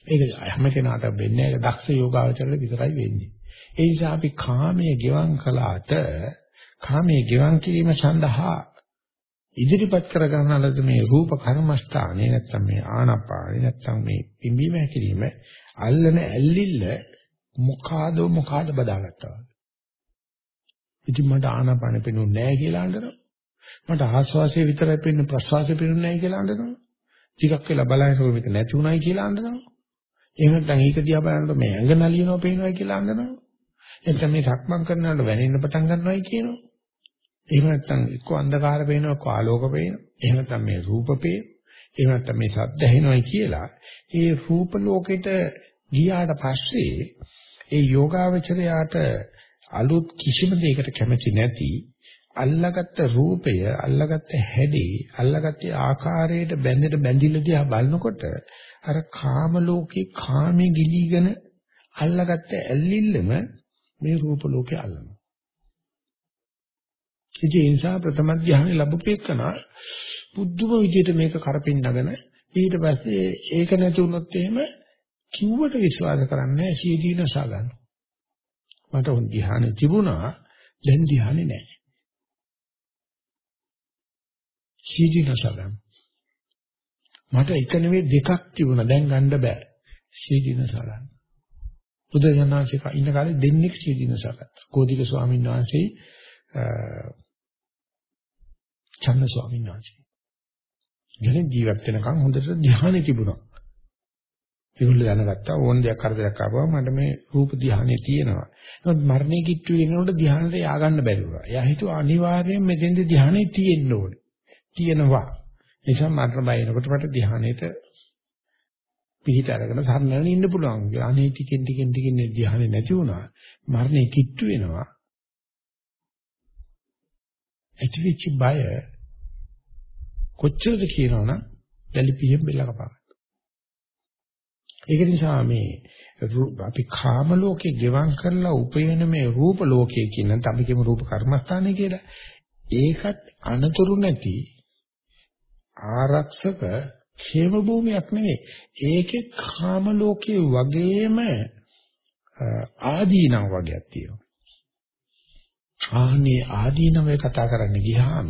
ඒක හැම කෙනාට වෙන්නේ ඒක දක්ෂ යෝගාවචරවල විතරයි වෙන්නේ. ඒ නිසා අපි කාමයේ ගෙවම් කළාට කාමයේ ගෙවම් කිරීම සඳහා ඉදිරිපත් කර ගන්නලද මේ රූප කර්මස්ථානේ නැත්තම් මේ ආනාපානේ නැත්තම් මේ පිම්බීම හැකිලිම අල්ලන ඇල්ලිල්ල මොකාද මොකාද බදාගත්තා. ඉතින් මට ආනාපානෙ පෙනුනේ නැහැ කියලා අඬනවා. මට ආස්වාසිය විතරයි පෙනුනේ ප්‍රස්වාසිය පෙනුනේ නැහැ කියලා අඬනවා. ටිකක් වෙලා බලනකොට මේක නැති උනායි කියලා අඬනවා. එහෙම නැත්නම් ඒක දිහා බලනකොට මේ ඇඟ නලියනවා පේනවා කියලා අඬනවා. එතන මේ සක්මන් කරනකොට වැනෙන්න පටන් ගන්නවායි කියනවා. එහෙම නැත්නම් එක්ක අන්ධකාර පේනවා එක්ක ආලෝක පේනවා. එහෙම නැත්නම් මේ රූප පේනවා. එහෙම නැත්නම් මේ ශබ්ද ඇහෙනවායි කියලා. ඒ රූප ලෝකෙට ගියාට පස්සේ ඒ යෝගාවචරයාට අලුත් කිසිම දෙයකට කැමති නැති අල්ලාගත්ත රූපය අල්ලාගත්ත හැඩේ අල්ලාගත්ත ආකාරයට බැඳෙන බැඳිල්ල දිහා බලනකොට අර කාම ලෝකේ කාමේ ගිලීගෙන අල්ලාගත්ත ඇල්ලිල්ලම මේ රූප ලෝකේ අල්ලනවා ඉතින් ඒ නිසා ප්‍රථම ධ්‍යානෙ ලැබුපේකන බුද්ධම විදියට මේක කරපින් නගන ඊට පස්සේ ඒක නැති වුණොත් එහෙම කිව්වට විශ්වාස කරන්නේ සීදීනසා ගන්න. මට උන් ධ්‍යානෙ තිබුණා දැන් ධ්‍යානෙ නැහැ. සීදීනසා ගන්න. මට එක නෙවෙයි දෙකක් තිබුණා දැන් ගන්න බෑ. සීදීනසා ගන්න. බුදුජානනාංශික ඉන්න කාලේ දෙන්නෙක් සීදීනසා ගත්තා. කෝධික ස්වාමීන් වහන්සේ චන්න ස්වාමීන් වහන්සේ. ඉතින් ජීවත් වෙනකන් හොඳට ධ්‍යානෙ තිබුණා. ඒගොල්ලෝ දැනගත්තා ඕන දෙයක් කරදරයක් ආවම මට මේ රූප ධ්‍යානෙ තියෙනවා. නමුත් මරණය කිට්ටු වෙනකොට ධ්‍යානෙට ය아가න්න බැරි වුණා. එයා හිතුවා අනිවාර්යයෙන් මෙතෙන්ද ධ්‍යානෙ තියෙන්න ඕනේ. තියෙනවා. ඒ නිසා මරණ බය එනකොට මට ධ්‍යානෙට පිහිට අරගෙන සරණගෙන ඉන්න පුළුවන්. අනේ ටිකෙන් ටිකෙන් ටිකෙන් ධ්‍යානෙ නැති වුණා. මරණය කිට්ටු වෙනවා. ඇතිවෙච්ච බය කොච්චරද කියනවනම් වැලිපියෙන් බෙල්ල කපාගන්න. ඒක නිසා මේ අපි කාම ලෝකේ ගෙවම් කරලා උපයන මේ රූප ලෝකයේ කියන නැත්නම් අපි කියමු රූප කර්මස්ථානය කියලා. ඒකත් අනතුරු නැති ආරක්ෂක ക്ഷേම භූමියක් නෙවෙයි. ඒකේ කාම ලෝකයේ වගේම ආදීනව වගේක් තියෙනවා. ආන්නේ ආදීනවේ කතා කරන්න ගියාම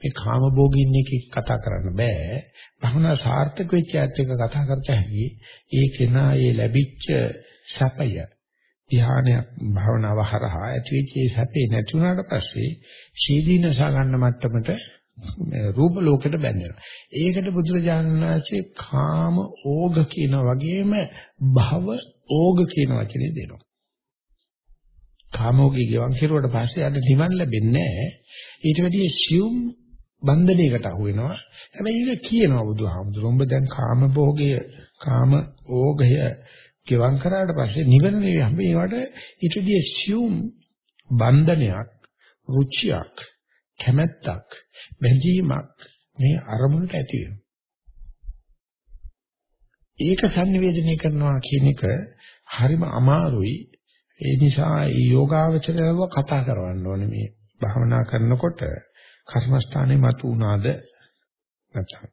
මේ කාමභෝගින් එක කතා කරන්න බෑ. භවනා සාර්ථක වෙච්ච ඇත්ත එක කතා කරත හැකි. ඒ කෙනා ඒ ලැබිච්ච සැපය ධ්‍යානයක් භවනාව හරහා ඇතිවෙච්ච ඒ සැපේ නැති වුණාට පස්සේ ශීදීනස ගන්න මට්ටමට රූප ලෝකෙට බැඳෙනවා. ඒකට බුදුරජාණන් වහන්සේ කාම ඕග කියන වගේම භව ඕග කියන වචනේ දෙනවා. කාමෝගී ගෙවන් කෙරුවට පස්සේ අද නිවන් ලැබෙන්නේ නැහැ. ඊට වැඩිය සියුම් බන්ධනයකට අහු වෙනවා. හැබැයි ඒක කියනවා බුදුහාමුදුරුවෝ. උඹ දැන් කාම භෝගය, කාම ඕගය ගෙවන් කරාට පස්සේ නිවන නෙවෙයි හැබැයි ඒවට ඊට වැඩිය සියුම් බන්ධනයක්, රුචියක්, කැමැත්තක්, බැඳීමක් මේ අරමුණට ඇති වෙනවා. ඒක sannivedanaya කරනවා කියන එක හරිම අමාරුයි ඒ නිසා මේ යෝගාවචරයව කතා කරවන්න ඕනේ. මේ භාවනා කරනකොට කර්මස්ථානේ මතු උනාද නැත්නම්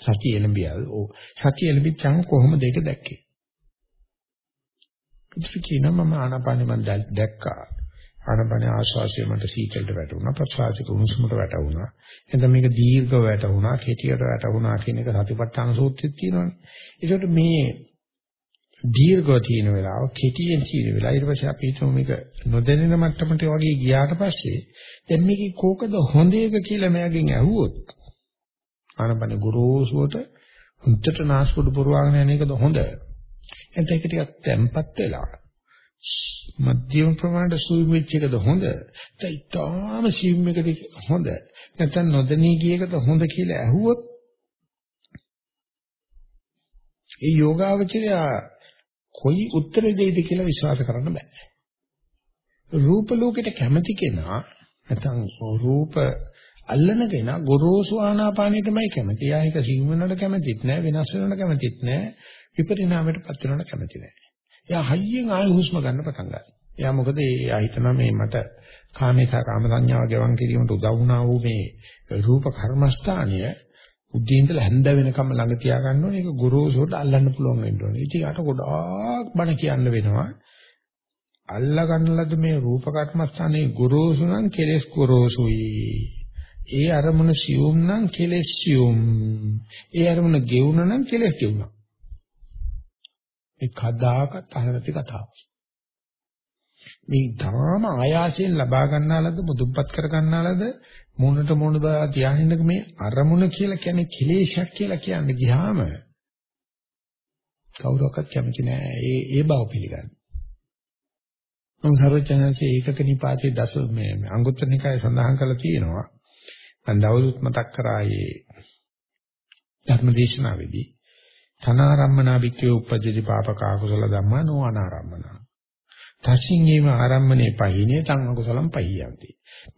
සතිය එළඹියල් ඕ සතිය එළඹිච්චාම කොහොමද ඒක දැක්කේ? ඉතින් කියනවා මම ආනාපානෙ මම දැක්කා. ආනාපාන ආශ්වාසය මට සීතලට වැටුණා ප්‍රශ්වාසයට උණුසුමට වැටුණා. එතන මේක දීර්ඝව වැටුණා කෙටියට වැටුණා කියන එක සතිපට්ඨාන සූත්‍රයේ තියෙනවානේ. ඒකට මේ දීර්ඝව තියෙන වෙලාව කෙටියෙන් තියෙන වෙලාව. ඊට පස්සේ අපි හිතමු මේක නොදැනෙන මට්ටමට වගේ ගියාට පස්සේ දැන් මේකේ කෝකද හොඳ එක කියලා මෑගෙන් ඇහුවොත් ආනපන ගුරුසුවට හුද්දට නාස්පුඩු පුරවාගෙන යන එකද හොඳ? එතන ඒක ටිකක් තැම්පත් වෙලා මධ්‍යම ප්‍රමාණයට සුවි වෙච්ච එකද හොඳ? ඒතාම සීම් එකද හොඳ? නැත්නම් නොදැනී ගිය එකද හොඳ කියලා ඇහුවොත් ඒ යෝගාවචරය කොයි උත්තර දෙයිද කියලා විශ්වාස කරන්න බෑ. රූප ලෝකෙට කැමති කෙනා නැත්නම් රූප අල්ලන කෙනා ගොරෝසු ආනාපානිය තමයි කැමති. එයා ඒක සිං වෙනවට කැමතිත් නෑ වෙනස් වෙනවට කැමතිත් නෑ විපරිණාමයට පත් වෙනවට කැමති නෑ. එයා හයියෙන් ආය හුස්ම ගන්න පටන් ගන්නවා. එයා මොකද එයා හිතනවා මේ මට කාමේසා කාම සංඥාව ගෙවන් කිරීමට උදව් වුණා වූ මේ රූප කර්මස්ථානීය උදේ ඉඳලා හැන්ද වෙනකම් ළඟ තියා ගන්න ඕනේ. ඒක ගොරෝසුට අල්ලන්න පුළුවන් වෙන්න ඕනේ. ඉතින් යට ගොඩාක් බණ කියන්න වෙනවා. අල්ලා ගන්නලද මේ රූප කර්මස්ථානයේ ගොරෝසු නම් කෙලෙස් ගොරෝසුයි. ඒ අරමුණ සියුම් නම් කෙලෙස් සියුම්. ඒ අරමුණ ගෙවුන නම් කෙලෙස් ගෙවුනා. ඒ කදාකත් අහනති කතාව. මේ ධාම ආයාසයෙන් ලබා ගන්නාලද මුදුන්පත් කර ගන්නාලද මොනට මොන බා තියාහින්නක මේ අරමුණ කියලා කියන්නේ කෙලේශයක් කියලා කියන්නේ ගියාම කවුරක්වත් කැමති නෑ ඒ ඒ බව පිළිගන්න. මම සර්වඥාන්සේ ඒකක නිපාතේ දස මේ අංගුත්තර නිකායේ සඳහන් කරලා තියෙනවා. මම දවල්ුත් මතක් කරා ඒ ධර්මදේශනාවේදී තනාරම්මනා වික්කේ උපජ්ජති පාපක අකුසල ධම්මා නොඅනාරම්මනා තසින් ඒව ආරම්මනේ පහිනේ තං අකුසලම් පහියන්ති.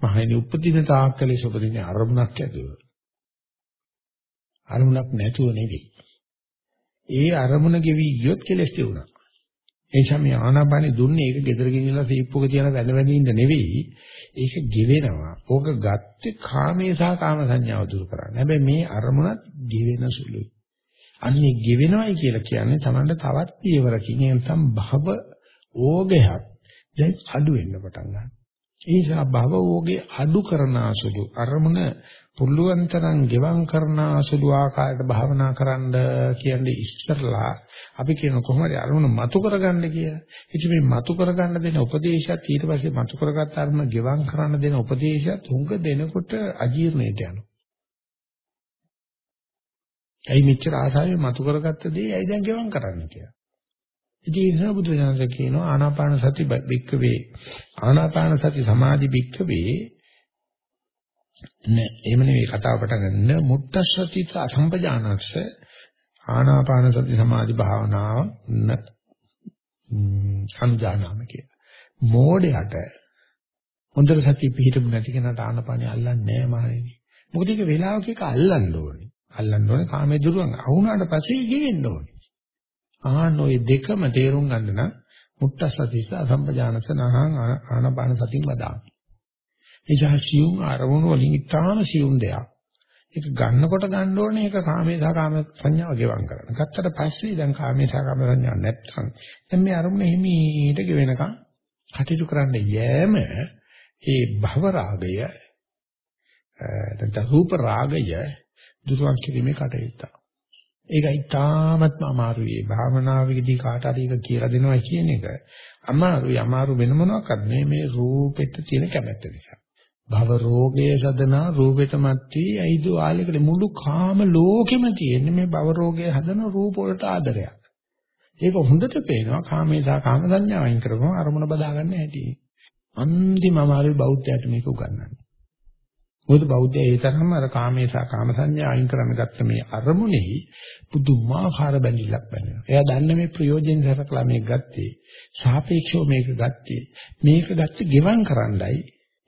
මහණෙනි උපදින තාක්කලේ සුපදින අරමුණක් ඇතුව. අරමුණක් නැතුව නෙවෙයි. ඒ අරමුණ ගෙවි ගියොත් කෙලස් තියුණා. එනිසා මේ ආනාපානෙ දුන්නේ ඒක gedara ගෙනියලා සීප්පුක තියන වැඳ වැඳ ඉන්න නෙවෙයි. ඒක ගෙවෙනවා. ඕක ගත්තේ කාමයේ සහ කාම සංඥාව දුරු කරන්න. හැබැයි මේ අරමුණත් ගෙවෙන සුළුයි. අන්නේ ගෙවෙනවයි කියලා කියන්නේ Tamanට තවත් පියවරකින් නැත්නම් භව ඕගයක් දැන් අඩු වෙන්න පටන් ගන්නවා. ඒ නිසා භව ඕගේ අඩු කරන අසුළු අරමුණ පුළුවන් තරම් ගෙවම් කරන අසුළු ආකාරයට භාවනා කරන්න කියන්නේ ඉස්සරලා අපි කියන කොහොමද අරමුණ මතු කරගන්න කියලා. ඉතින් මේ මතු කරගන්න දෙන උපදේශයත් ඊට පස්සේ මතු කරගත් අරමුණ ගෙවම් කරන්න දෙන උපදේශයත් උඟ දෙනකොට අජීර්ණයට යනවා. ඇයි මෙච්චර ආසාවෙන් මතු කරගත්ත දේ ඇයි දැන් ගෙවම් කරන්න කියලා. ඉතින් ඒ නිසා බුදුරජාණන් කියනවා ආනාපාන සති බික්කවේ ආනාපාන සති සමාධි බික්කවේ නෑ එහෙම නෙවෙයි කතාව පටන් ගන්න මුත්තස්සති සම්පජානස්ස ආනාපාන සති සමාධි භාවනාව න සංජානාම කිය. මෝඩයට හොඳට සතිය පිහිටුම නැති කෙනාට ආනාපානිය අල්ලන්නේ නෑ මහණෙනි. මොකද ඒක වෙලාවක එක අල්ලන්න ඕනේ. අල්ලන්න ඕනේ කාමයේ දුරුවන්. අහුණාට පස්සේ ගෙවෙන්න ඕනේ. ආහන ඔය දෙකම තේරුම් ගන්න නම් මුත්තසතිස අසම්පජානස නහං ආනපාන සතින් වදාන. එනිසා සියුම් අරමුණු වලින් ඉතාම සියුම් දෙයක්. ඒක ගන්නකොට ගන්න ඕනේ ඒක කාමේ සහ කාම සංඥාව ගෙවම් කරන්න. ගත්තට පස්සේ දැන් කාමේ සහ කාම සංඥා නැත්නම් දැන් මේ අරමුණ හිමීට ගෙවෙනකම් කටයුතු කරන්න යෑම ඒ භව රාගය නැත්නම් රූප රාගය දුරුවන් කිරීමේ කටයුත්ත. ඒකයි තාමත්ම අමාරුයි. භාවනාවේදී කාට හරි එක කියලා දෙනවා කියන එක අමාරුයි. අමාරු වෙන මොනවාක්වත් මේ මේ රූපෙට තියෙන කැමැත්ත නිසා. භව රෝගයේ සදනා රූපෙතමත්ටි ඇයිද ආලයකට මුළු කාම ලෝකෙම තියෙන්නේ මේ භව රෝගයේ හදන රූප වලට ආදරයක්. ඒක හොඳට පේනවා කාමේ සහ කාම සංඥාවෙන් කරපුවම අරමුණ බදා ගන්න හැටි. අන්තිම අමාරුයි බෞද්ධයට මේක උගන්වන්නේ. මොකද බෞද්ධය ඒ තරම්ම අර කාමයේ සහ කාම සංඥා අයින් කරන්න ගත්ත මේ අරමුණෙහි පුදුමාකාර බැඳිල්ලක් බැඳෙනවා. එයා දන්නේ මේ ප්‍රයෝජන සරකලා මේක ගත්තේ. සාපේක්ෂව මේක ගත්තේ. මේක ගත්තේ ගෙවම් කරන්නයි.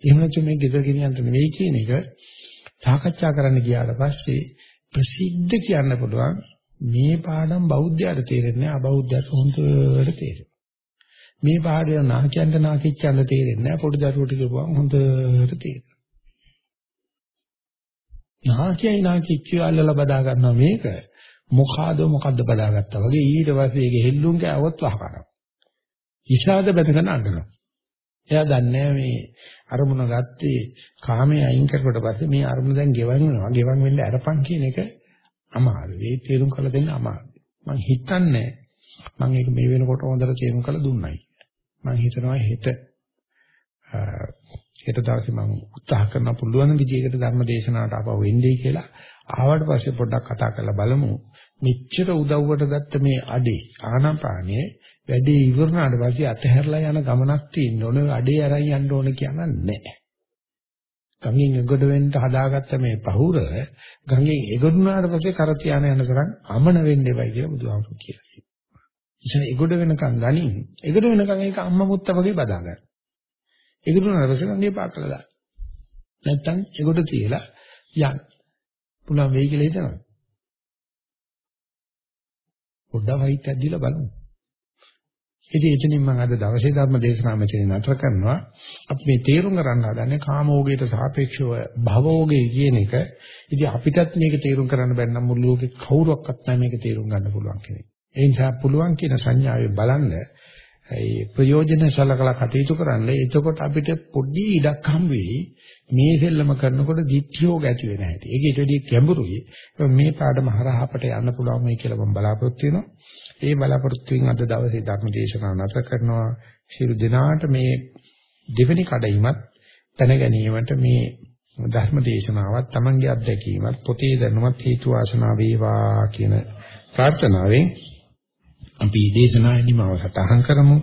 එහෙම නැත්නම් මේ ගෙදර ගෙනියන්න නෙවෙයි කියන එක සාකච්ඡා කරන්න ගියාට පස්සේ ප්‍රසිද්ධ කියන්න පුළුවන් මේ පාඩම් බෞද්ධයට තේරෙන්නේ අබෞද්ධයට හොඳට තේරෙනවා. මේ පාඩය නාකියන්ට නාකිච්චන්ට තේරෙන්නේ නැහැ පොඩි දරුවෝ ටික ගුවන් හොඳට තේරෙනවා. නාකියයි නාකිච්චිය අල්ලලා බදා ගන්නවා මේක මොකාද මොකද්ද බදාගත්තා වගේ ඊට පස්සේ ඒක හෙල්ලුම් ගෑවොත් වහකරනවා. ඉෂාද බැඳගෙන අඬනවා. එයා දන්නේ මේ අරමුණ ගත්තේ කාමයේ අයින් කරකොට පස්සේ මේ අරමුණ දැන් ගෙවන් වෙනවා. ගෙවන් වෙන්න අරපන් කියන එක අමාරුයි. ඒ තේරුම් කළ දෙන්න අමාරුයි. මම හිතන්නේ මම ඒක මේ වෙනකොට හොඳට තේරුම් කළ දුන්නයි. මම හිතනවා හෙට හෙට දවසේ මම උත්සාහ කරන්න පුළුවන් විදිහකට ධර්ම දේශනාවට ආපහු වෙන්නේ කියලා. ආවට පස්සේ පොඩ්ඩක් කතා කරලා බලමු. මෙච්චර උදව්වට ගත්ත මේ අඩේ ආනාපානයේ වැඩේ ඉවරනාට පස්සේ අතහැරලා යන ගමනක් තියෙන්න ඕන. අඩේ අරන් යන්න ඕන කියන්න නැහැ. ගඟෙන් එගොඩ වෙන්න හදාගත්ත මේ පහුර ගඟෙන් එගොඩුනාට පස්සේ කර තියාන යන තරම් අමන වෙන්න එපයි කියලා බුදුහාමුදුරුවෝ කියලා කියනවා. ඉතින් එගොඩ වෙනකන් ගනින්. එගොඩ වෙනකන් ඒක අම්මා මුත්තා වගේ බදා ගන්න. ඒකට නරස ගන්නේ පාකලා දාන්න. නැත්තම් ඒකට තියලා යන්න. පුළුවන් වෙයි කියලා හිතනවා. පොඩ්ඩක් වයිට් ඇද්දිලා බලමු. ඉතින් එතනින් මම අද දවසේ ධර්ම දේශනාව මෙතන නතර කරනවා. අපි මේ තේරුම් ගන්න හදන්නේ කාමෝගයට සාපේක්ෂව භවෝගේ කියන එක. ඉතින් අපිටත් මේක තේරුම් කරන්න බැන්න නම් මුළු ලෝකේ කවුරක්වත් නැහැ මේක තේරුම් ගන්න පුළුවන් කෙනෙක්. ඒ නිසා පුළුවන් කියන සංඥාවේ බලන්න ඒ ප්‍රයෝජන සලකලා කටයුතු කරන්න එතකොට අපිට පොඩි ඉඩක් හම් වෙයි මේ සෙල්ලම කරනකොට දිත්‍යෝග ඇති වෙන හැටි. ඒක ඊට වඩා ගැඹුරුයි. මේ පාඩම හරහා අපට යන්න පුළුවන් වෙයි කියලා මම බලාපොරොත්තු වෙනවා. ඒ බලාපොරොත්තුෙන් අද දවසේ ධර්ම දේශනාව නැවත කරනවා. සියලු දිනාට මේ දෙවෙනි කඩයිමත් දැන ගැනීමට මේ ධර්ම දේශනාවත් Tamange අත්දැකීමත් පොතේ දැනුමත් හේතු වාසනා වේවා කියන ප්‍රාර්ථනාවෙන් අපි දේශනාවේදීම අවසටහන් කරමු.